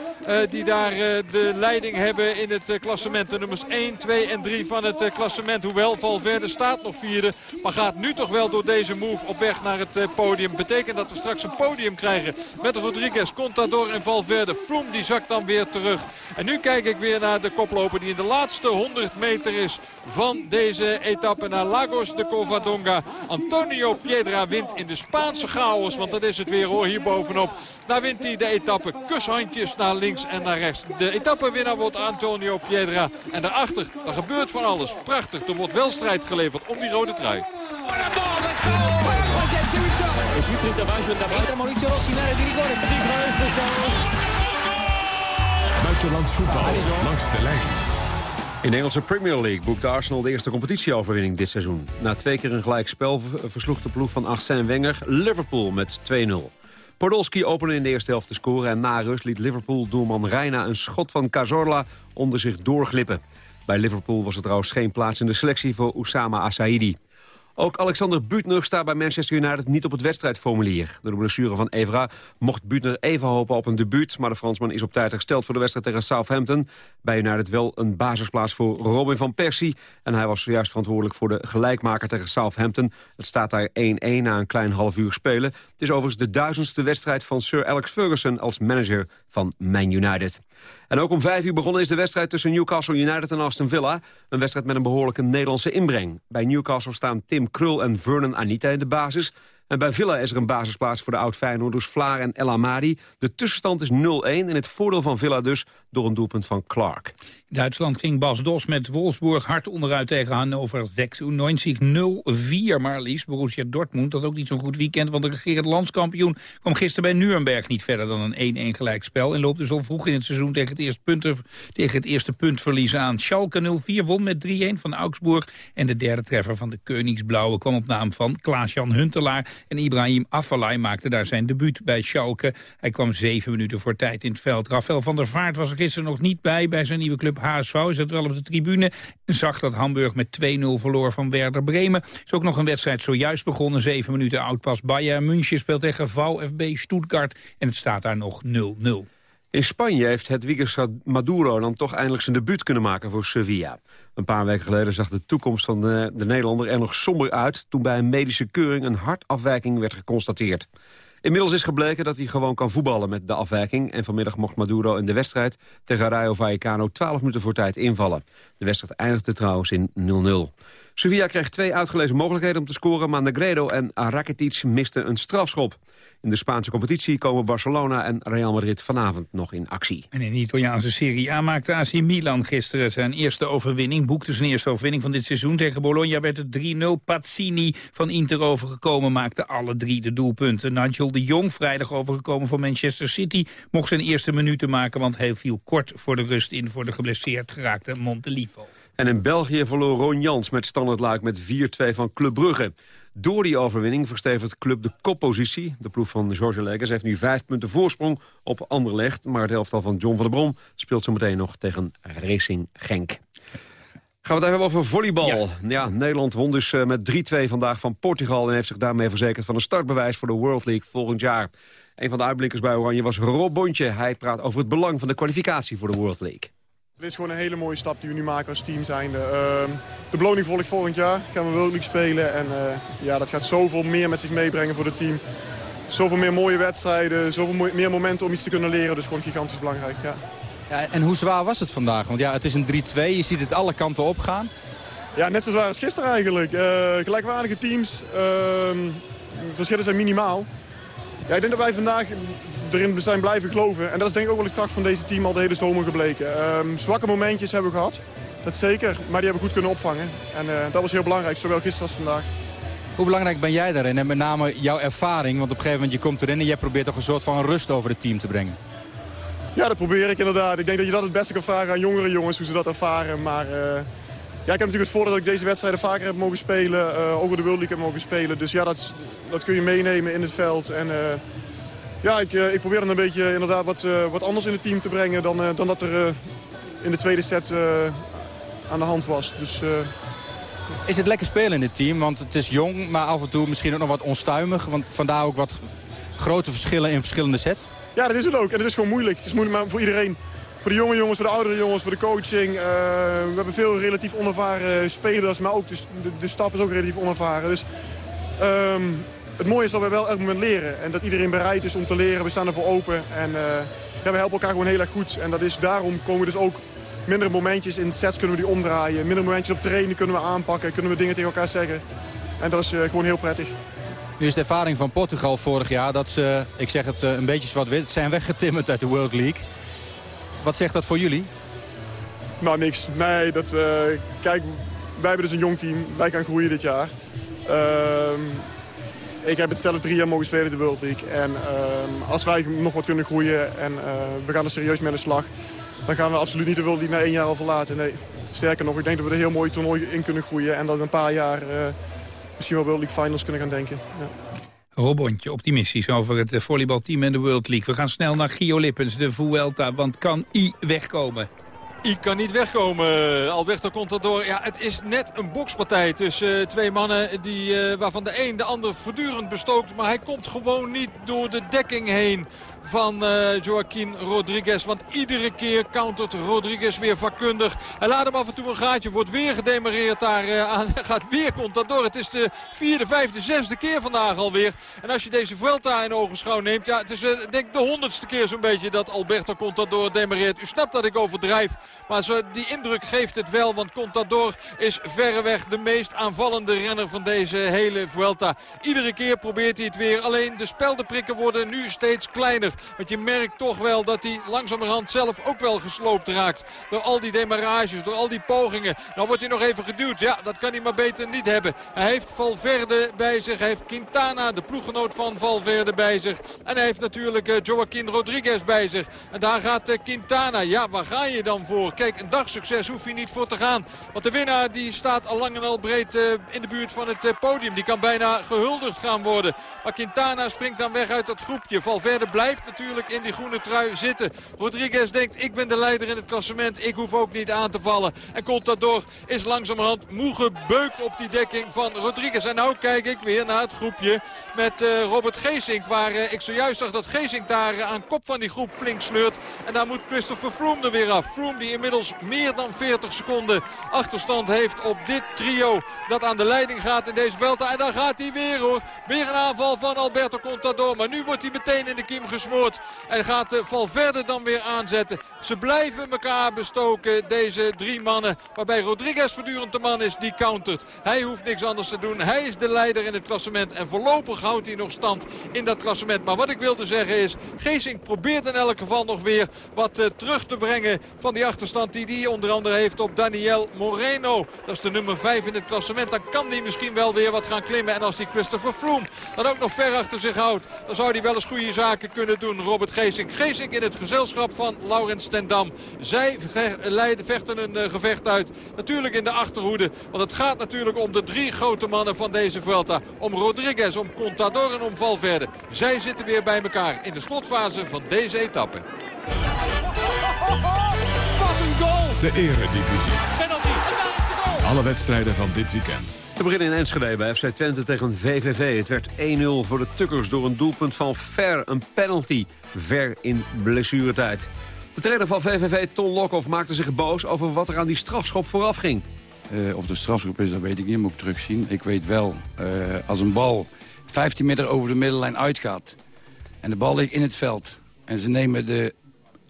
die daar uh, de leiding hebben in het uh, klassement. De nummers 1, 2 en 3 van het klassement. Hoewel Valverde staat nog vierde. Maar gaat nu toch wel door deze move op weg naar het podium. Betekent dat we straks een podium krijgen met Rodriguez, Contador en Valverde. Froome die zakt dan weer terug. En nu kijk ik weer naar de koploper die in de laatste 100 meter is van deze etappe naar Lagos de Covadonga. Antonio Piedra wint in de Spaanse chaos. Want dat is het weer hoor hier bovenop. Daar wint hij de etappe. Kushandjes naar links en naar rechts. De etappewinnaar wordt Antonio Piedra. En daarachter, er gebeurt van alles. Prachtig, er wordt wel strijd geleverd om die rode trui. Buitenlands voetbal langs de lijn. In de Engelse Premier League boekte Arsenal de eerste competitieoverwinning dit seizoen. Na twee keer een gelijkspel versloeg de ploeg van Arsène Wenger Liverpool met 2-0. Podolski opende in de eerste helft te scoren... en na rust liet Liverpool-doelman Reina een schot van Cazorla onder zich doorglippen. Bij Liverpool was er trouwens geen plaats in de selectie voor Oussama Assaidi. Ook Alexander Butner staat bij Manchester United niet op het wedstrijdformulier. Door de blessure van Evra mocht Butner even hopen op een debuut... maar de Fransman is op tijd hersteld voor de wedstrijd tegen Southampton. Bij United wel een basisplaats voor Robin van Persie... en hij was zojuist verantwoordelijk voor de gelijkmaker tegen Southampton. Het staat daar 1-1 na een klein half uur spelen. Het is overigens de duizendste wedstrijd van Sir Alex Ferguson... als manager van Man United. En ook om vijf uur begonnen is de wedstrijd tussen Newcastle United en Aston Villa. Een wedstrijd met een behoorlijke Nederlandse inbreng. Bij Newcastle staan Tim Krul en Vernon Anita in de basis. En bij Villa is er een basisplaats voor de oud-Feyenoorders Vlaar en El Amadi. De tussenstand is 0-1 en het voordeel van Villa dus door een doelpunt van Clark. Duitsland ging Bas Dos met Wolfsburg hard onderuit tegen Hannover 96 0-4 maar liefst. Borussia Dortmund dat ook niet zo'n goed weekend, want de regerend landskampioen kwam gisteren bij Nuremberg niet verder dan een 1-1 gelijkspel. En loopt dus al vroeg in het seizoen tegen het eerste, punten, tegen het eerste puntverlies aan. Schalke 0-4 won met 3-1 van Augsburg. En de derde treffer van de Koningsblauwe kwam op naam van Klaas-Jan Huntelaar. En Ibrahim Afellay maakte daar zijn debuut bij Schalke. Hij kwam zeven minuten voor tijd in het veld. Rafael van der Vaart was er gisteren nog niet bij bij zijn nieuwe club HSV. Zat wel op de tribune zag dat Hamburg met 2-0 verloor van Werder Bremen. Is ook nog een wedstrijd zojuist begonnen. Zeven minuten oud pas. Bayern München speelt tegen VfB Stuttgart. En het staat daar nog 0-0. In Spanje heeft Hedwiges Maduro dan toch eindelijk zijn debuut kunnen maken voor Sevilla. Een paar weken geleden zag de toekomst van de, de Nederlander er nog somber uit... toen bij een medische keuring een hartafwijking werd geconstateerd. Inmiddels is gebleken dat hij gewoon kan voetballen met de afwijking... en vanmiddag mocht Maduro in de wedstrijd tegen Rayo Vallecano 12 minuten voor tijd invallen. De wedstrijd eindigde trouwens in 0-0. Sevilla kreeg twee uitgelezen mogelijkheden om te scoren... maar Negredo en Rakitic misten een strafschop. In de Spaanse competitie komen Barcelona en Real Madrid vanavond nog in actie. En in de Italiaanse Serie A maakte AC Milan gisteren zijn eerste overwinning. Boekte zijn eerste overwinning van dit seizoen. Tegen Bologna werd het 3-0. Pazzini van Inter overgekomen maakte alle drie de doelpunten. Nigel de Jong, vrijdag overgekomen van Manchester City... mocht zijn eerste minuten maken, want hij viel kort voor de rust in... voor de geblesseerd geraakte Montelivo. En in België verloor Ron Jans met standaardluik met 4-2 van Club Brugge. Door die overwinning verstevigt Club de koppositie. De ploeg van George Leggers heeft nu vijf punten voorsprong op Anderlecht. Maar het elftal van John van der Brom speelt zo meteen nog tegen Racing Genk. Gaan we het even hebben over volleybal. Ja, Nederland won dus eh, met 3-2 vandaag van Portugal... en heeft zich daarmee verzekerd van een startbewijs voor de World League volgend jaar. Een van de uitblinkers bij Oranje was Rob Bontje. Hij praat over het belang van de kwalificatie voor de World League. Dit is gewoon een hele mooie stap die we nu maken als team zijnde. Uh, de beloning volgt volgend jaar. Gaan we World League spelen. En uh, ja, dat gaat zoveel meer met zich meebrengen voor het team. Zoveel meer mooie wedstrijden. Zoveel meer momenten om iets te kunnen leren. Dus gewoon gigantisch belangrijk, ja. ja en hoe zwaar was het vandaag? Want ja, het is een 3-2. Je ziet het alle kanten opgaan. Ja, net zo zwaar als gisteren eigenlijk. Uh, gelijkwaardige teams. Ehm, verschillen zijn minimaal. Ja, ik denk dat wij vandaag erin zijn blijven geloven. En dat is denk ik ook wel de kracht van deze team al de hele zomer gebleken. Um, zwakke momentjes hebben we gehad. Dat zeker. Maar die hebben we goed kunnen opvangen. En uh, dat was heel belangrijk, zowel gisteren als vandaag. Hoe belangrijk ben jij daarin? En met name jouw ervaring. Want op een gegeven moment je komt erin en jij probeert toch een soort van rust over het team te brengen. Ja, dat probeer ik inderdaad. Ik denk dat je dat het beste kan vragen aan jongere jongens, hoe ze dat ervaren. Maar uh, ja, ik heb natuurlijk het voordeel dat ik deze wedstrijden vaker heb mogen spelen. Uh, ook de World League heb mogen spelen. Dus ja, dat, dat kun je meenemen in het veld. En uh, ja, ik, ik, probeer dan een beetje inderdaad wat, wat anders in het team te brengen dan, dan dat er in de tweede set aan de hand was. Dus, is het lekker spelen in het team? Want het is jong, maar af en toe misschien ook nog wat onstuimig. Want vandaar ook wat grote verschillen in verschillende sets. Ja, dat is het ook. En het is gewoon moeilijk. Het is moeilijk maar voor iedereen. Voor de jonge jongens, voor de oudere jongens, voor de coaching. Uh, we hebben veel relatief onervaren spelers, maar ook de, de, staf is ook relatief onervaren. Dus um, het mooie is dat we wel elk moment leren. En dat iedereen bereid is om te leren. We staan ervoor open. En ja, we helpen elkaar gewoon heel erg goed. En dat is, daarom komen we dus ook mindere momentjes in sets kunnen we die omdraaien. Mindere momentjes op training kunnen we aanpakken. Kunnen we dingen tegen elkaar zeggen. En dat is uh, gewoon heel prettig. Nu is de ervaring van Portugal vorig jaar dat ze, ik zeg het een beetje zwart-wit, zijn weggetimmerd uit de World League. Wat zegt dat voor jullie? Nou, niks. Nee, dat, uh, kijk, wij hebben dus een jong team. Wij gaan groeien dit jaar. Uh, ik heb het zelf drie jaar mogen spelen in de World League. En uh, als wij nog wat kunnen groeien en eh, we gaan er serieus mee aan de slag... dan gaan we absoluut niet de World League na één jaar al verlaten. Nee, sterker nog, ik denk dat we er een heel mooi toernooi in kunnen groeien. En dat in een paar jaar misschien wel World League Finals kunnen gaan denken. Ja. Robontje, optimistisch over het volleybalteam en de World League. We gaan snel naar Gio Lippens, de Vuelta, want kan I wegkomen? I kan niet wegkomen. Alberto Contador. Ja, het is net een bokspartij tussen uh, twee mannen die, uh, waarvan de een de ander voortdurend bestookt. Maar hij komt gewoon niet door de dekking heen van uh, Joaquin Rodriguez. Want iedere keer countert Rodriguez weer vakkundig. Hij laat hem af en toe een gaatje. Wordt weer gedemareerd daar uh, aan. [laughs] Gaat weer Contador. Het is de vierde, vijfde, zesde keer vandaag alweer. En als je deze Vuelta in ogenschouw neemt. Ja, het is uh, denk ik de honderdste keer zo'n beetje dat Alberto Contador demareert. U snapt dat ik overdrijf. Maar zo, die indruk geeft het wel. Want Contador is verreweg de meest aanvallende renner van deze hele Vuelta. Iedere keer probeert hij het weer. Alleen de speldenprikken worden nu steeds kleiner. Want je merkt toch wel dat hij langzamerhand zelf ook wel gesloopt raakt. Door al die demarages, door al die pogingen. Nou wordt hij nog even geduwd. Ja, dat kan hij maar beter niet hebben. Hij heeft Valverde bij zich. Hij heeft Quintana, de ploeggenoot van Valverde bij zich. En hij heeft natuurlijk uh, Joaquin Rodriguez bij zich. En daar gaat uh, Quintana. Ja, waar ga je dan voor? Kijk, een dagsucces hoef je niet voor te gaan. Want de winnaar die staat al lang en al breed uh, in de buurt van het podium. Die kan bijna gehuldigd gaan worden. Maar Quintana springt dan weg uit dat groepje. Valverde blijft natuurlijk in die groene trui zitten. Rodriguez denkt, ik ben de leider in het klassement. Ik hoef ook niet aan te vallen. En Contador is langzamerhand moe gebeukt op die dekking van Rodriguez. En nou kijk ik weer naar het groepje met uh, Robert Geesink. Waar uh, ik zojuist zag dat Geesink daar uh, aan kop van die groep flink sleurt. En daar moet Christopher Froome er weer af. Froome die inmiddels meer dan 40 seconden achterstand heeft op dit trio. Dat aan de leiding gaat in deze veld. En dan gaat hij weer hoor. Weer een aanval van Alberto Contador. Maar nu wordt hij meteen in de kiem gesmoord. En gaat de Valverde dan weer aanzetten. Ze blijven elkaar bestoken, deze drie mannen. Waarbij Rodriguez voortdurend de man is die countert. Hij hoeft niks anders te doen. Hij is de leider in het klassement. En voorlopig houdt hij nog stand in dat klassement. Maar wat ik wilde zeggen is... Geesink probeert in elk geval nog weer wat uh, terug te brengen... van die achterstand die hij onder andere heeft op Daniel Moreno. Dat is de nummer 5 in het klassement. Dan kan hij misschien wel weer wat gaan klimmen. En als die Christopher Froome dan ook nog ver achter zich houdt... dan zou hij wel eens goede zaken kunnen doen. Robert Geesink. Geesink in het gezelschap van Laurens Tendam. Zij leiden, vechten een uh, gevecht uit. Natuurlijk in de achterhoede. Want het gaat natuurlijk om de drie grote mannen van deze Vuelta. Om Rodriguez, om Contador en om Valverde. Zij zitten weer bij elkaar in de slotfase van deze etappe. Wat een goal! De eredivisie. Penalty. Alle wedstrijden van dit weekend. Te beginnen in Enschede bij FC Twente tegen VVV. Het werd 1-0 voor de Tukkers door een doelpunt van Ver. Een penalty. Ver in blessuretijd. De trainer van VVV, Ton Lokhoff, maakte zich boos over wat er aan die strafschop vooraf ging. Uh, of de strafschop is, dat weet ik niet, moet ik terugzien. Ik weet wel, uh, als een bal 15 meter over de middenlijn uitgaat... en de bal ligt in het veld en ze nemen de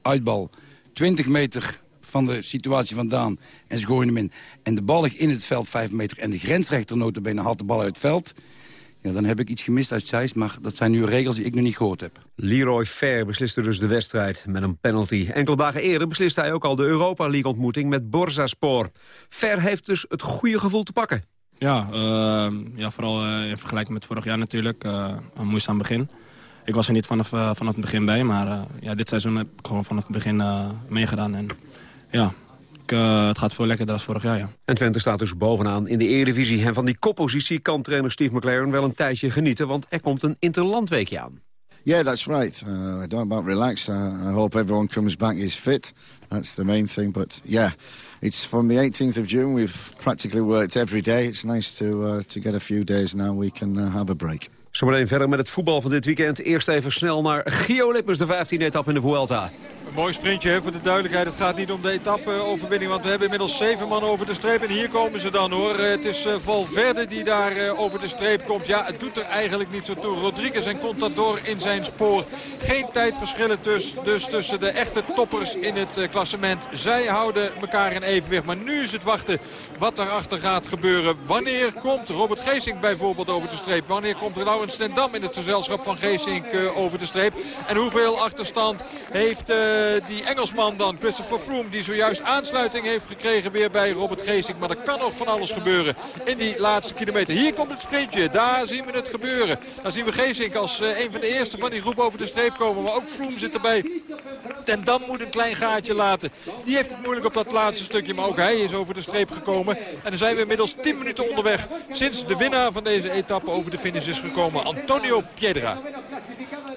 uitbal 20 meter van de situatie vandaan en ze gooien hem in... en de bal ligt in het veld 5 meter en de grensrechter notabene haalt de bal uit het veld... Ja, dan heb ik iets gemist uit Zeist, maar dat zijn nu regels die ik nog niet gehoord heb. Leroy Fair besliste dus de wedstrijd met een penalty. Enkele dagen eerder besliste hij ook al de Europa League-ontmoeting met Borzaspor. Fair heeft dus het goede gevoel te pakken. Ja, uh, ja vooral uh, in vergelijking met vorig jaar natuurlijk. Uh, een moeizaam begin. Ik was er niet vanaf, vanaf het begin bij, maar ja, dit seizoen heb ik gewoon vanaf het begin meegedaan. En ja, uh, het gaat veel lekkerder dan vorig jaar, ja. En Twente staat dus bovenaan in de Eredivisie. En van die koppositie kan trainer Steve McLaren wel een tijdje genieten... want er komt een interlandweekje aan. Yeah, that's right. Uh, I don't about relax. Uh, I hope everyone comes back is fit. That's the main thing. But yeah, it's from the 18th of June. We've practically worked every day. It's nice to uh, to get a few days now. We can uh, have a break. Zometeen verder met het voetbal van dit weekend. Eerst even snel naar Gio Lippers, de 15e etappe in de Vuelta. Mooi sprintje hè, voor de duidelijkheid. Het gaat niet om de etappe-overwinning, want we hebben inmiddels zeven man over de streep. En hier komen ze dan hoor. Eh, het is uh, Valverde die daar over de streep komt. Ja, het doet er eigenlijk niet zo toe. Rodriguez en Contador in zijn spoor. Geen tijdverschillen dus, dus tussen de echte toppers in het klassement. Zij houden elkaar in evenwicht. Maar nu is het wachten wat daarachter gaat gebeuren. Wanneer komt Robert Geesink bijvoorbeeld over de streep? Wanneer komt Laurens ten Dam in het gezelschap van Geesink over de streep? En hoeveel achterstand heeft... Eh, die Engelsman dan, Christopher Froome... die zojuist aansluiting heeft gekregen weer bij Robert Geesink. Maar er kan nog van alles gebeuren in die laatste kilometer. Hier komt het sprintje, daar zien we het gebeuren. Dan zien we Geesink als uh, een van de eerste van die groep over de streep komen. Maar ook Froome zit erbij. En dan moet een klein gaatje laten. Die heeft het moeilijk op dat laatste stukje. Maar ook hij is over de streep gekomen. En dan zijn we inmiddels 10 minuten onderweg. Sinds de winnaar van deze etappe over de finish is gekomen. Antonio Piedra.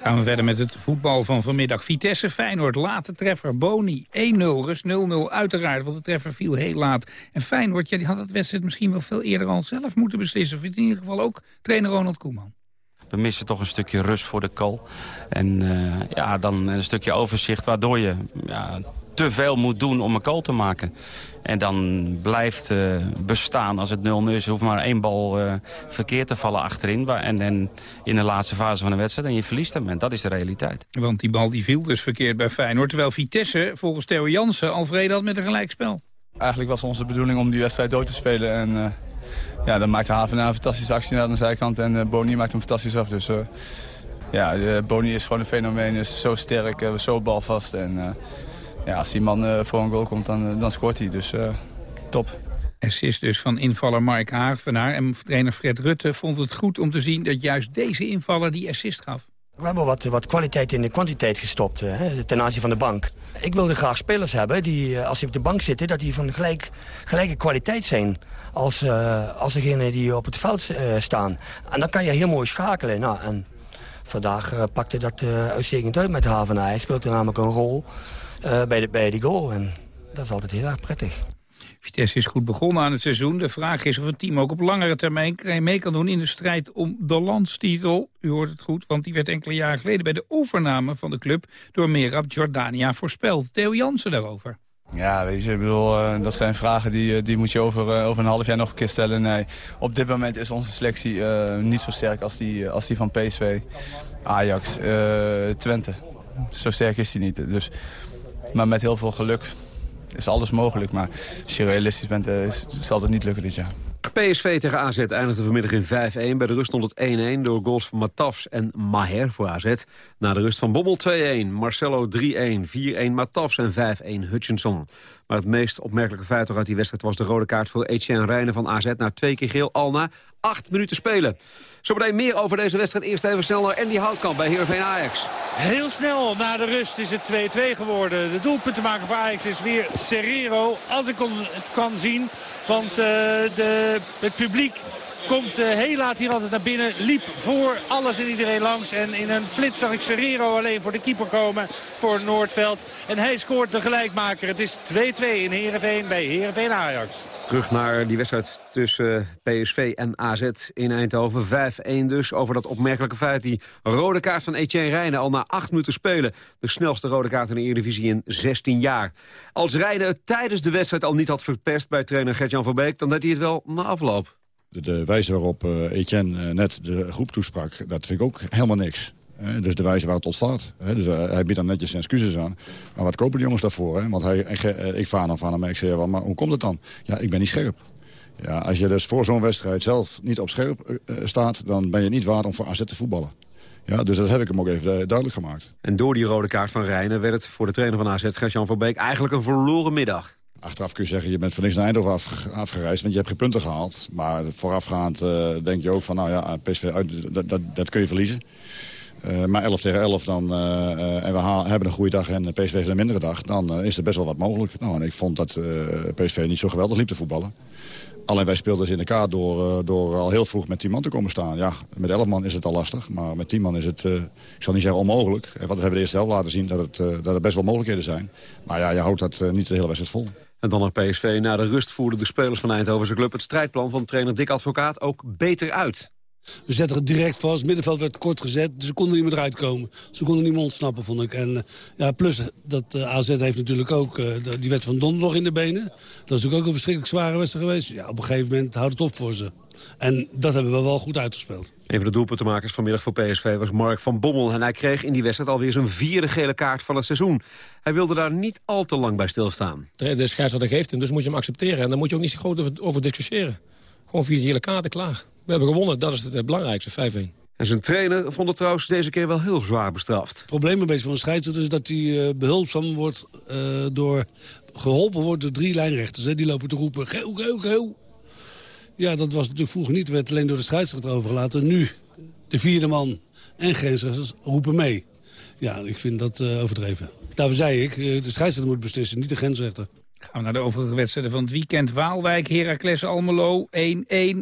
Gaan we verder met het voetbal van vanmiddag. Vitesse Feyenoord, late treffer. Boni 1-0, rust 0-0 uiteraard, want de treffer viel heel laat. En Feyenoord, ja, die had dat wedstrijd misschien wel veel eerder al zelf moeten beslissen. Of in ieder geval ook trainer Ronald Koeman. We missen toch een stukje rust voor de kool. En uh, ja, dan een stukje overzicht waardoor je ja, te veel moet doen om een goal te maken. En dan blijft uh, bestaan als het 0-0 is. Er hoeft maar één bal uh, verkeerd te vallen achterin. En, en in de laatste fase van de wedstrijd. En je verliest hem. En dat is de realiteit. Want die bal die viel dus verkeerd bij Feyenoord. Terwijl Vitesse volgens Theo Jansen al vrede had met een gelijkspel. Eigenlijk was onze bedoeling om die wedstrijd dood te spelen. En uh, ja, dan maakte Haven een fantastische actie naar de zijkant. En Boni maakt hem fantastisch af. Dus ja, Boni is gewoon een fenomeen. Is zo sterk, zo balvast. En ja, als die man uh, voor een goal komt, dan, eh, dan scoort hij. Dus uh, top. Assist dus van invaller Mark Havenaar. En trainer Fred Rutte vond het goed om te zien dat juist deze invaller die assist gaf. We hebben wat, wat kwaliteit in de kwantiteit gestopt hè, ten aanzien van de bank. Ik wilde graag spelers hebben die, als die op de bank zitten... dat die van gelijk, gelijke kwaliteit zijn als, uh, als degene die op het veld uh, staan. En dan kan je heel mooi schakelen. Nou, en vandaag uh, pakte dat uitstekend uit met Havenaar. Hij speelt er namelijk een rol uh, bij, de, bij die goal. En dat is altijd heel erg prettig. Vitesse is goed begonnen aan het seizoen. De vraag is of het team ook op langere termijn mee kan doen in de strijd om de landstitel. U hoort het goed, want die werd enkele jaren geleden bij de overname van de club door Merab Jordania voorspeld. Theo Jansen daarover. Ja, weet je, ik bedoel, uh, dat zijn vragen die, die moet je over, uh, over een half jaar nog een keer stellen. Nee, op dit moment is onze selectie uh, niet zo sterk als die, als die van PSV, Ajax, Twente. Zo sterk is die niet. Dus maar met heel veel geluk is alles mogelijk. Maar als je realistisch bent, uh, zal het niet lukken dit jaar. PSV tegen AZ eindigde vanmiddag in 5-1. Bij de rust stond het 1-1 door goals van Matafs en Maher voor AZ. Na de rust van Bommel 2-1, Marcelo 3-1, 4-1 Matafs en 5-1 Hutchinson. Maar het meest opmerkelijke feit uit die wedstrijd was de rode kaart voor Etienne Rijnen van AZ. Na twee keer geel al na acht minuten spelen. Zometeen meer over deze wedstrijd. Eerst even snel naar Andy Houtkamp bij Heerenveen Ajax. Heel snel na de rust is het 2-2 geworden. De doelpuntenmaker voor Ajax is weer Serrero. Als ik het kan zien. Want uh, de, het publiek komt uh, heel laat hier altijd naar binnen. Liep voor alles en iedereen langs. En in een flits zag ik Serrero alleen voor de keeper komen voor Noordveld. En hij scoort de gelijkmaker. Het is 2-2 in Heerenveen bij Heerenveen Ajax. Terug naar die wedstrijd tussen PSV en AZ in Eindhoven. 5-1 dus over dat opmerkelijke feit. Die rode kaart van Etienne Rijnen al na acht minuten spelen. De snelste rode kaart in de Eredivisie in 16 jaar. Als Rijnen het tijdens de wedstrijd al niet had verpest bij trainer Gert-Jan van Beek... dan deed hij het wel na afloop. De, de wijze waarop uh, Etienne uh, net de groep toesprak, dat vind ik ook helemaal niks. Dus de wijze waar het ontstaat. Dus uh, hij biedt dan netjes zijn excuses aan. Maar wat kopen die jongens daarvoor? Hè? Want hij, ik vaar dan van hem en ik zeg, maar hoe komt het dan? Ja, ik ben niet scherp. Ja, als je dus voor zo'n wedstrijd zelf niet op scherp staat... dan ben je niet waard om voor AZ te voetballen. Ja, dus dat heb ik hem ook even duidelijk gemaakt. En door die rode kaart van Rijnen werd het voor de trainer van AZ, Gert-Jan van Beek... eigenlijk een verloren middag. Achteraf kun je zeggen, je bent van links naar Eindhoven af, afgereisd... want je hebt geen punten gehaald. Maar voorafgaand uh, denk je ook van, nou ja, PSV uit, dat, dat, dat kun je verliezen. Uh, maar 11 tegen 11 dan, uh, en we hebben een goede dag en PSV heeft een mindere dag... dan is er best wel wat mogelijk. Nou, en ik vond dat PSV niet zo geweldig liep te voetballen. Alleen wij speelden dus in de kaart door, door al heel vroeg met 10 man te komen staan. Ja, met 11 man is het al lastig, maar met 10 man is het, ik zal niet zeggen onmogelijk. Want we hebben de eerste helft laten zien dat, het, dat er best wel mogelijkheden zijn. Maar ja, je houdt dat niet de hele wedstrijd vol. En dan naar PSV. Na de rust voerden de spelers van Eindhoven zijn club het strijdplan van trainer Dick Advocaat ook beter uit. We zetten het direct vast. Het middenveld werd kort gezet. Dus ze konden niet meer eruit komen. Ze konden niet meer ontsnappen, vond ik. En, ja, plus dat uh, AZ heeft natuurlijk ook uh, die wedstrijd van donderdag in de benen. Dat is natuurlijk ook een verschrikkelijk zware wedstrijd geweest. Ja, op een gegeven moment houdt het op voor ze. En dat hebben we wel goed uitgespeeld. Een van de doelpuntenmakers vanmiddag voor PSV was Mark van Bommel. En hij kreeg in die wedstrijd alweer zijn vierde gele kaart van het seizoen. Hij wilde daar niet al te lang bij stilstaan. De scheidsrechter geeft hem, dus moet je hem accepteren. En daar moet je ook niet zo groot over discussiëren. Gewoon vier gele kaarten, klaar. We hebben gewonnen, dat is het belangrijkste, 5-1. En zijn trainer vond het trouwens deze keer wel heel zwaar bestraft. Het probleem een beetje van de scheidsrechter is dat hij uh, behulpzaam wordt... Uh, door, geholpen wordt door drie lijnrechters. Hè. Die lopen te roepen, geel, geel, geel. Ja, dat was natuurlijk vroeger niet. werd alleen door de scheidsrechter overgelaten. Nu, de vierde man en grensrechters roepen mee. Ja, ik vind dat uh, overdreven. Daarvoor zei ik, de scheidsrechter moet beslissen, niet de grensrechter. Gaan we naar de overige wedstrijden van het weekend. Waalwijk, Heracles Almelo 1-1.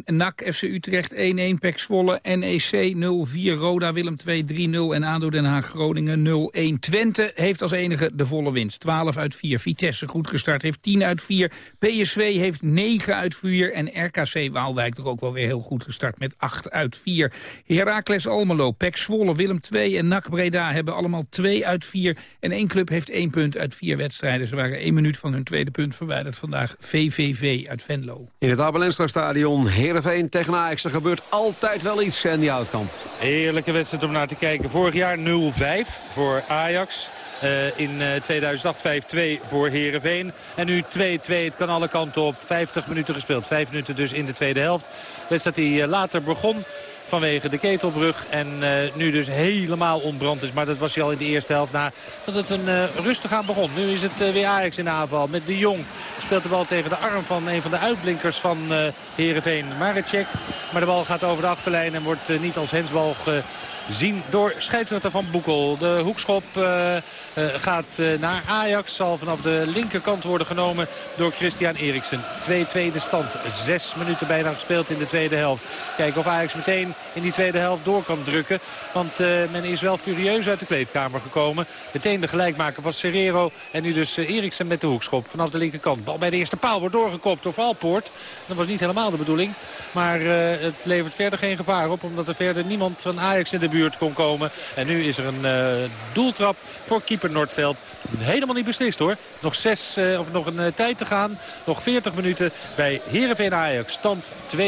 NAC FC Utrecht 1-1. Pek Zwolle NEC 0-4. Roda Willem 2 3-0. En ADO Den Haag Groningen 0-1. Twente heeft als enige de volle winst. 12 uit 4. Vitesse goed gestart heeft 10 uit 4. PSV heeft 9 uit 4. En RKC Waalwijk er ook wel weer heel goed gestart met 8 uit 4. Heracles Almelo, Pek Zwolle, Willem 2 en NAC Breda hebben allemaal 2 uit 4. En één club heeft 1 punt uit 4 wedstrijden. Ze waren 1 minuut van hun tweede punt verwijderd vandaag. VVV uit Venlo. In het Abelenstra stadion Heerenveen tegen Ajax. Er gebeurt altijd wel iets, Sandy Houtkamp. Heerlijke wedstrijd om naar te kijken. Vorig jaar 0-5 voor Ajax. Uh, in uh, 2008 5-2 voor Heerenveen. En nu 2-2. Het kan alle kanten op. 50 minuten gespeeld. 5 minuten dus in de tweede helft. Wedstrijd die uh, later begon vanwege de ketelbrug. En uh, nu dus helemaal ontbrand is. Maar dat was hij al in de eerste helft na dat het een uh, rustig aan begon. Nu is het uh, weer Ajax in aanval met de Jong. Speelt de bal tegen de arm van een van de uitblinkers van uh, Heerenveen, Maricek. Maar de bal gaat over de achterlijn en wordt niet als hensbal gezien door scheidsrechter van Boekel. De hoekschop uh, uh, gaat uh, naar Ajax. Zal vanaf de linkerkant worden genomen door Christian Eriksen. 2-2 de stand. Zes minuten bijna gespeeld in de tweede helft. Kijken of Ajax meteen in die tweede helft door kan drukken. Want men is wel furieus uit de kleedkamer gekomen. Meteen de gelijkmaker was Serrero. En nu dus Eriksen met de hoekschop vanaf de linkerkant. Bal bij de eerste paal wordt doorgekopt door Valpoort. Dat was niet helemaal de bedoeling. Maar het levert verder geen gevaar op. Omdat er verder niemand van Ajax in de buurt kon komen. En nu is er een uh, doeltrap voor keeper Noordveld. Helemaal niet beslist hoor. Nog, zes, uh, of nog een uh, tijd te gaan. Nog 40 minuten bij Heerenveen Ajax. Stand 2-2.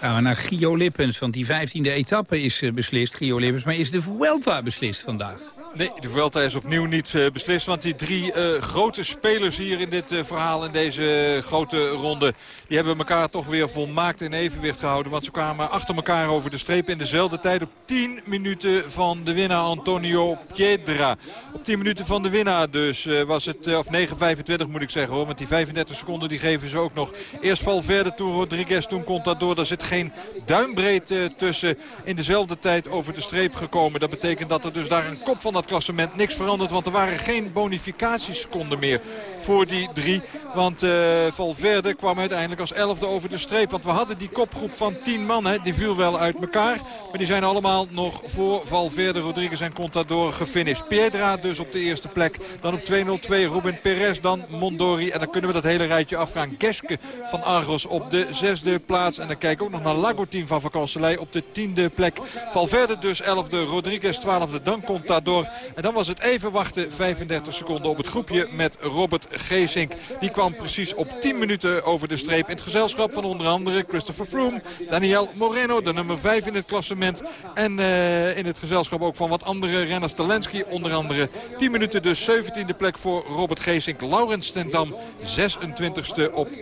Gaan we naar Gio Lippens, want die 15e etappe is beslist. Gio Lippens, maar is de Vuelta beslist vandaag? Nee, de Vuelta is opnieuw niet uh, beslist. Want die drie uh, grote spelers hier in dit uh, verhaal, in deze grote ronde... die hebben elkaar toch weer volmaakt in evenwicht gehouden. Want ze kwamen achter elkaar over de streep in dezelfde tijd... op 10 minuten van de winnaar Antonio Piedra. Op 10 minuten van de winnaar dus was het... of 9,25 moet ik zeggen hoor. Want die 35 seconden die geven ze ook nog. Eerst Valverde, toen Rodriguez, toen Contador. Daar zit geen duimbreed tussen in dezelfde tijd over de streep gekomen. Dat betekent dat er dus daar een kop van dat klassement niks veranderd. Want er waren geen bonificatieseconden meer voor die drie. Want uh, Valverde kwam uiteindelijk als elfde over de streep. Want we hadden die kopgroep van tien man. Hè, die viel wel uit elkaar. Maar die zijn allemaal nog voor Valverde, Rodriguez en Contador gefinished. Piedra dus op de eerste plek. Dan op 202 Ruben Perez, dan Mondori. En dan kunnen we dat hele rijtje afgaan. Geske van Argos op de zesde plaats. En dan kijken ook nog naar Lagortin van Vakanselij op de tiende plek. Valverde dus elfde, Rodriguez twaalfde, dan Contador. En dan was het even wachten, 35 seconden op het groepje met Robert Geesink. Die kwam precies op 10 minuten over de streep in het gezelschap van onder andere Christopher Froome. Daniel Moreno, de nummer 5 in het klassement. En uh, in het gezelschap ook van wat andere renners. Talensky onder andere. 10 minuten dus 17e plek voor Robert Geesink. Laurens Stendam 26e op 10.08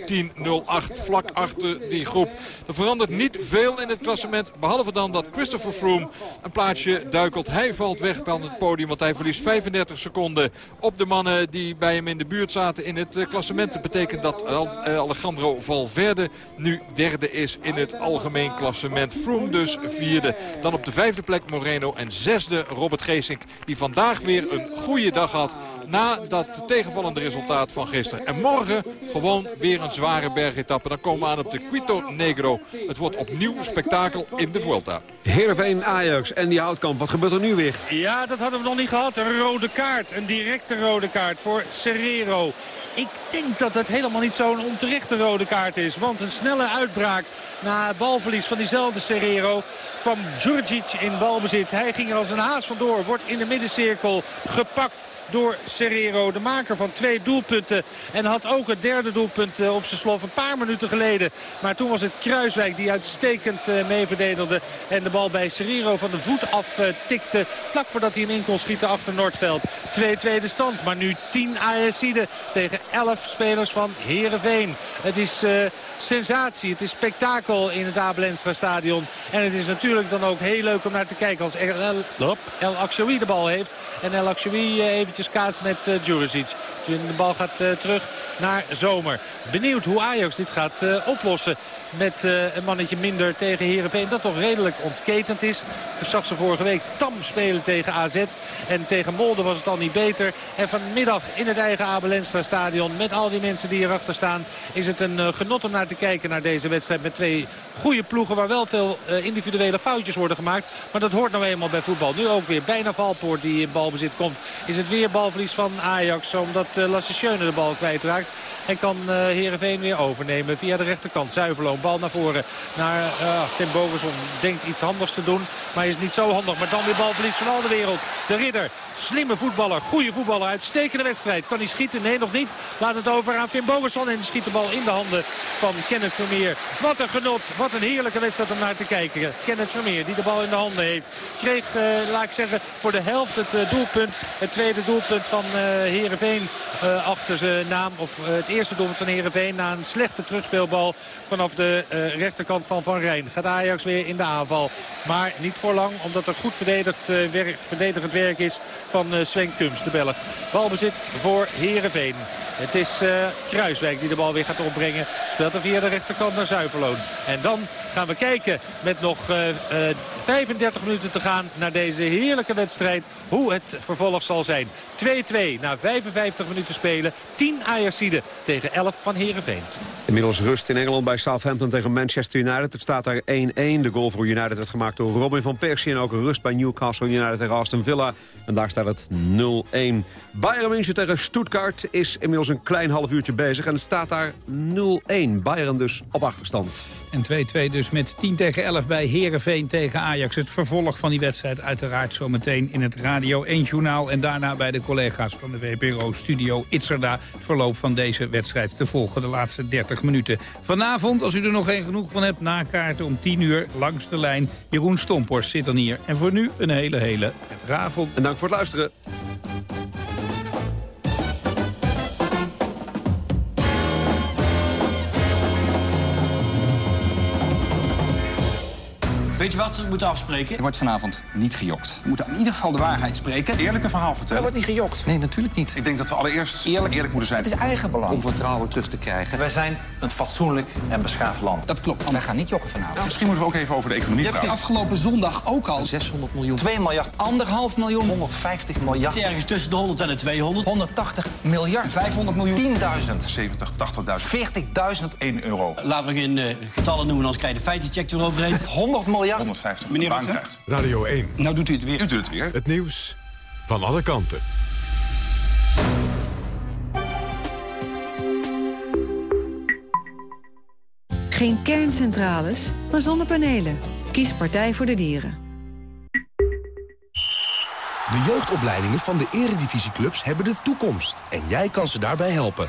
vlak achter die groep. Er verandert niet veel in het klassement. Behalve dan dat Christopher Froome een plaatsje duikelt. Hij valt weg bij het podium. Want hij verliest 35 seconden op de mannen die bij hem in de buurt zaten in het klassement. Dat betekent dat Alejandro Valverde nu derde is in het algemeen klassement. Froome dus vierde. Dan op de vijfde plek Moreno en zesde Robert Geesink. Die vandaag weer een goede dag had na dat tegenvallende resultaat van gisteren. En morgen gewoon weer een zware bergetappe. Dan komen we aan op de Quito Negro. Het wordt opnieuw spektakel in de Vuelta. Heerenveen, Ajax en die Houtkamp. Wat gebeurt er nu weer? Ja, dat hadden we nog niet gehad. Een rode kaart. Een directe rode kaart voor Serrero. Ik denk dat het helemaal niet zo'n onterechte rode kaart is. Want een snelle uitbraak na balverlies van diezelfde Serrero kwam Djurgic in balbezit. Hij ging er als een haas vandoor. Wordt in de middencirkel gepakt door Serrero. De maker van twee doelpunten. En had ook het derde doelpunt eh, op zijn slof een paar minuten geleden. Maar toen was het Kruiswijk die uitstekend eh, mee verdedigde. En de bal bij Serrero van de voet af eh. Vlak voordat hij hem in schieten achter Noordveld. 2-2 de stand. Maar nu 10 ASI'den tegen 11 spelers van Heerenveen. Het is sensatie. Het is spektakel in het Abelenstra stadion. En het is natuurlijk dan ook heel leuk om naar te kijken als El, El Akshoui de bal heeft. En El Akshoui eh, eventjes kaats met uh, Djuricic. De bal gaat uh, terug naar Zomer. Benieuwd hoe Ajax dit gaat uh, oplossen met uh, een mannetje minder tegen Heerenveen. Dat toch redelijk ontketend is. Ik zag ze vorige week tam spelen tegen AZ. En tegen Molde was het al niet beter. En vanmiddag in het eigen Abelenstra stadion met al die mensen die erachter staan... is het een uh, genot om naar te kijken naar deze wedstrijd met twee goede ploegen... waar wel veel uh, individuele foutjes worden gemaakt. Maar dat hoort nou eenmaal bij voetbal. Nu ook weer bijna Valpoort die in balbezit komt. Is het weer balverlies van Ajax omdat uh, Lasse de bal kwijtraakt. En kan uh, Heerenveen weer overnemen via de rechterkant. Zuiverloon, bal naar voren. Naar uh, Tim Bogerson denkt iets handigs te doen. Maar is niet zo handig. Maar dan weer balverlies van al de wereld. De ridder Slimme voetballer, goede voetballer, uitstekende wedstrijd. Kan hij schieten? Nee, nog niet. Laat het over aan Finn Bogerson en schiet de bal in de handen van Kenneth Vermeer. Wat een genot, wat een heerlijke wedstrijd om naar te kijken. Kenneth Vermeer die de bal in de handen heeft. Kreeg, uh, laat ik zeggen, voor de helft het uh, doelpunt. Het tweede doelpunt van uh, Heerenveen achter zijn naam. Of het eerste doelpunt van Heerenveen na een slechte terugspeelbal vanaf de rechterkant van Van Rijn. Gaat Ajax weer in de aanval. Maar niet voor lang, omdat er goed verdedigd, werk, verdedigend werk is van uh, Sven Kums, de Belg. Balbezit voor Herenveen. Het is Kruiswijk die de bal weer gaat opbrengen. Speelt er via de rechterkant naar Zuiverloon. En dan gaan we kijken met nog uh, 35 minuten te gaan naar deze heerlijke wedstrijd. Hoe het vervolg zal zijn. 2-2 na 55 minuten spelen. 10 Ajaxide tegen 11 van Herenveen. Inmiddels rust in Engeland bij Southampton tegen Manchester United. Het staat daar 1-1. De goal voor United werd gemaakt door Robin van Persie. En ook rust bij Newcastle United tegen Aston Villa. En daar staat het 0-1. Bayern München tegen Stuttgart is inmiddels een klein half uurtje bezig. En het staat daar 0-1. Bayern dus op achterstand. En 2-2 dus met 10 tegen 11 bij Herenveen tegen Ajax. Het vervolg van die wedstrijd uiteraard zometeen in het Radio 1-journaal. En daarna bij de collega's van de VPRO Studio Itzerda... het verloop van deze wedstrijd te volgen de laatste 30 minuten. Vanavond, als u er nog geen genoeg van hebt, na kaarten om 10 uur langs de lijn. Jeroen Stompors zit dan hier. En voor nu een hele, hele avond. En dank voor het luisteren. Je wat we moeten afspreken? Er wordt vanavond niet gejokt. We moeten in ieder geval de waarheid spreken. Eerlijke verhaal vertellen. Er wordt niet gejokt. Nee, natuurlijk niet. Ik denk dat we allereerst eerlijk, eerlijk moeten zijn. Het is eigen belang. Om vertrouwen terug te krijgen. Wij zijn een fatsoenlijk en beschaafd land. Dat klopt. Wij gaan niet jokken vanavond. misschien moeten we ook even over de economie Je hebt praten. afgelopen zondag ook al 600 miljoen. 2 miljard. Anderhalf miljoen. 150 miljard. Ergens tussen de 100 en de 200. 180 miljard. 500 miljoen. 10.000. 70, 80.000. 40.000. 1 euro. Laten we geen eh, getallen noemen, anders krijg je de feitencheck eroverheen. 100 miljard. 150. Meneer Baan krijgt. Radio 1. Nou doet u het weer. U doet het weer. Het nieuws van alle kanten. Geen kerncentrales, maar zonnepanelen. Kies Partij voor de Dieren. De jeugdopleidingen van de eredivisieclubs hebben de toekomst. En jij kan ze daarbij helpen.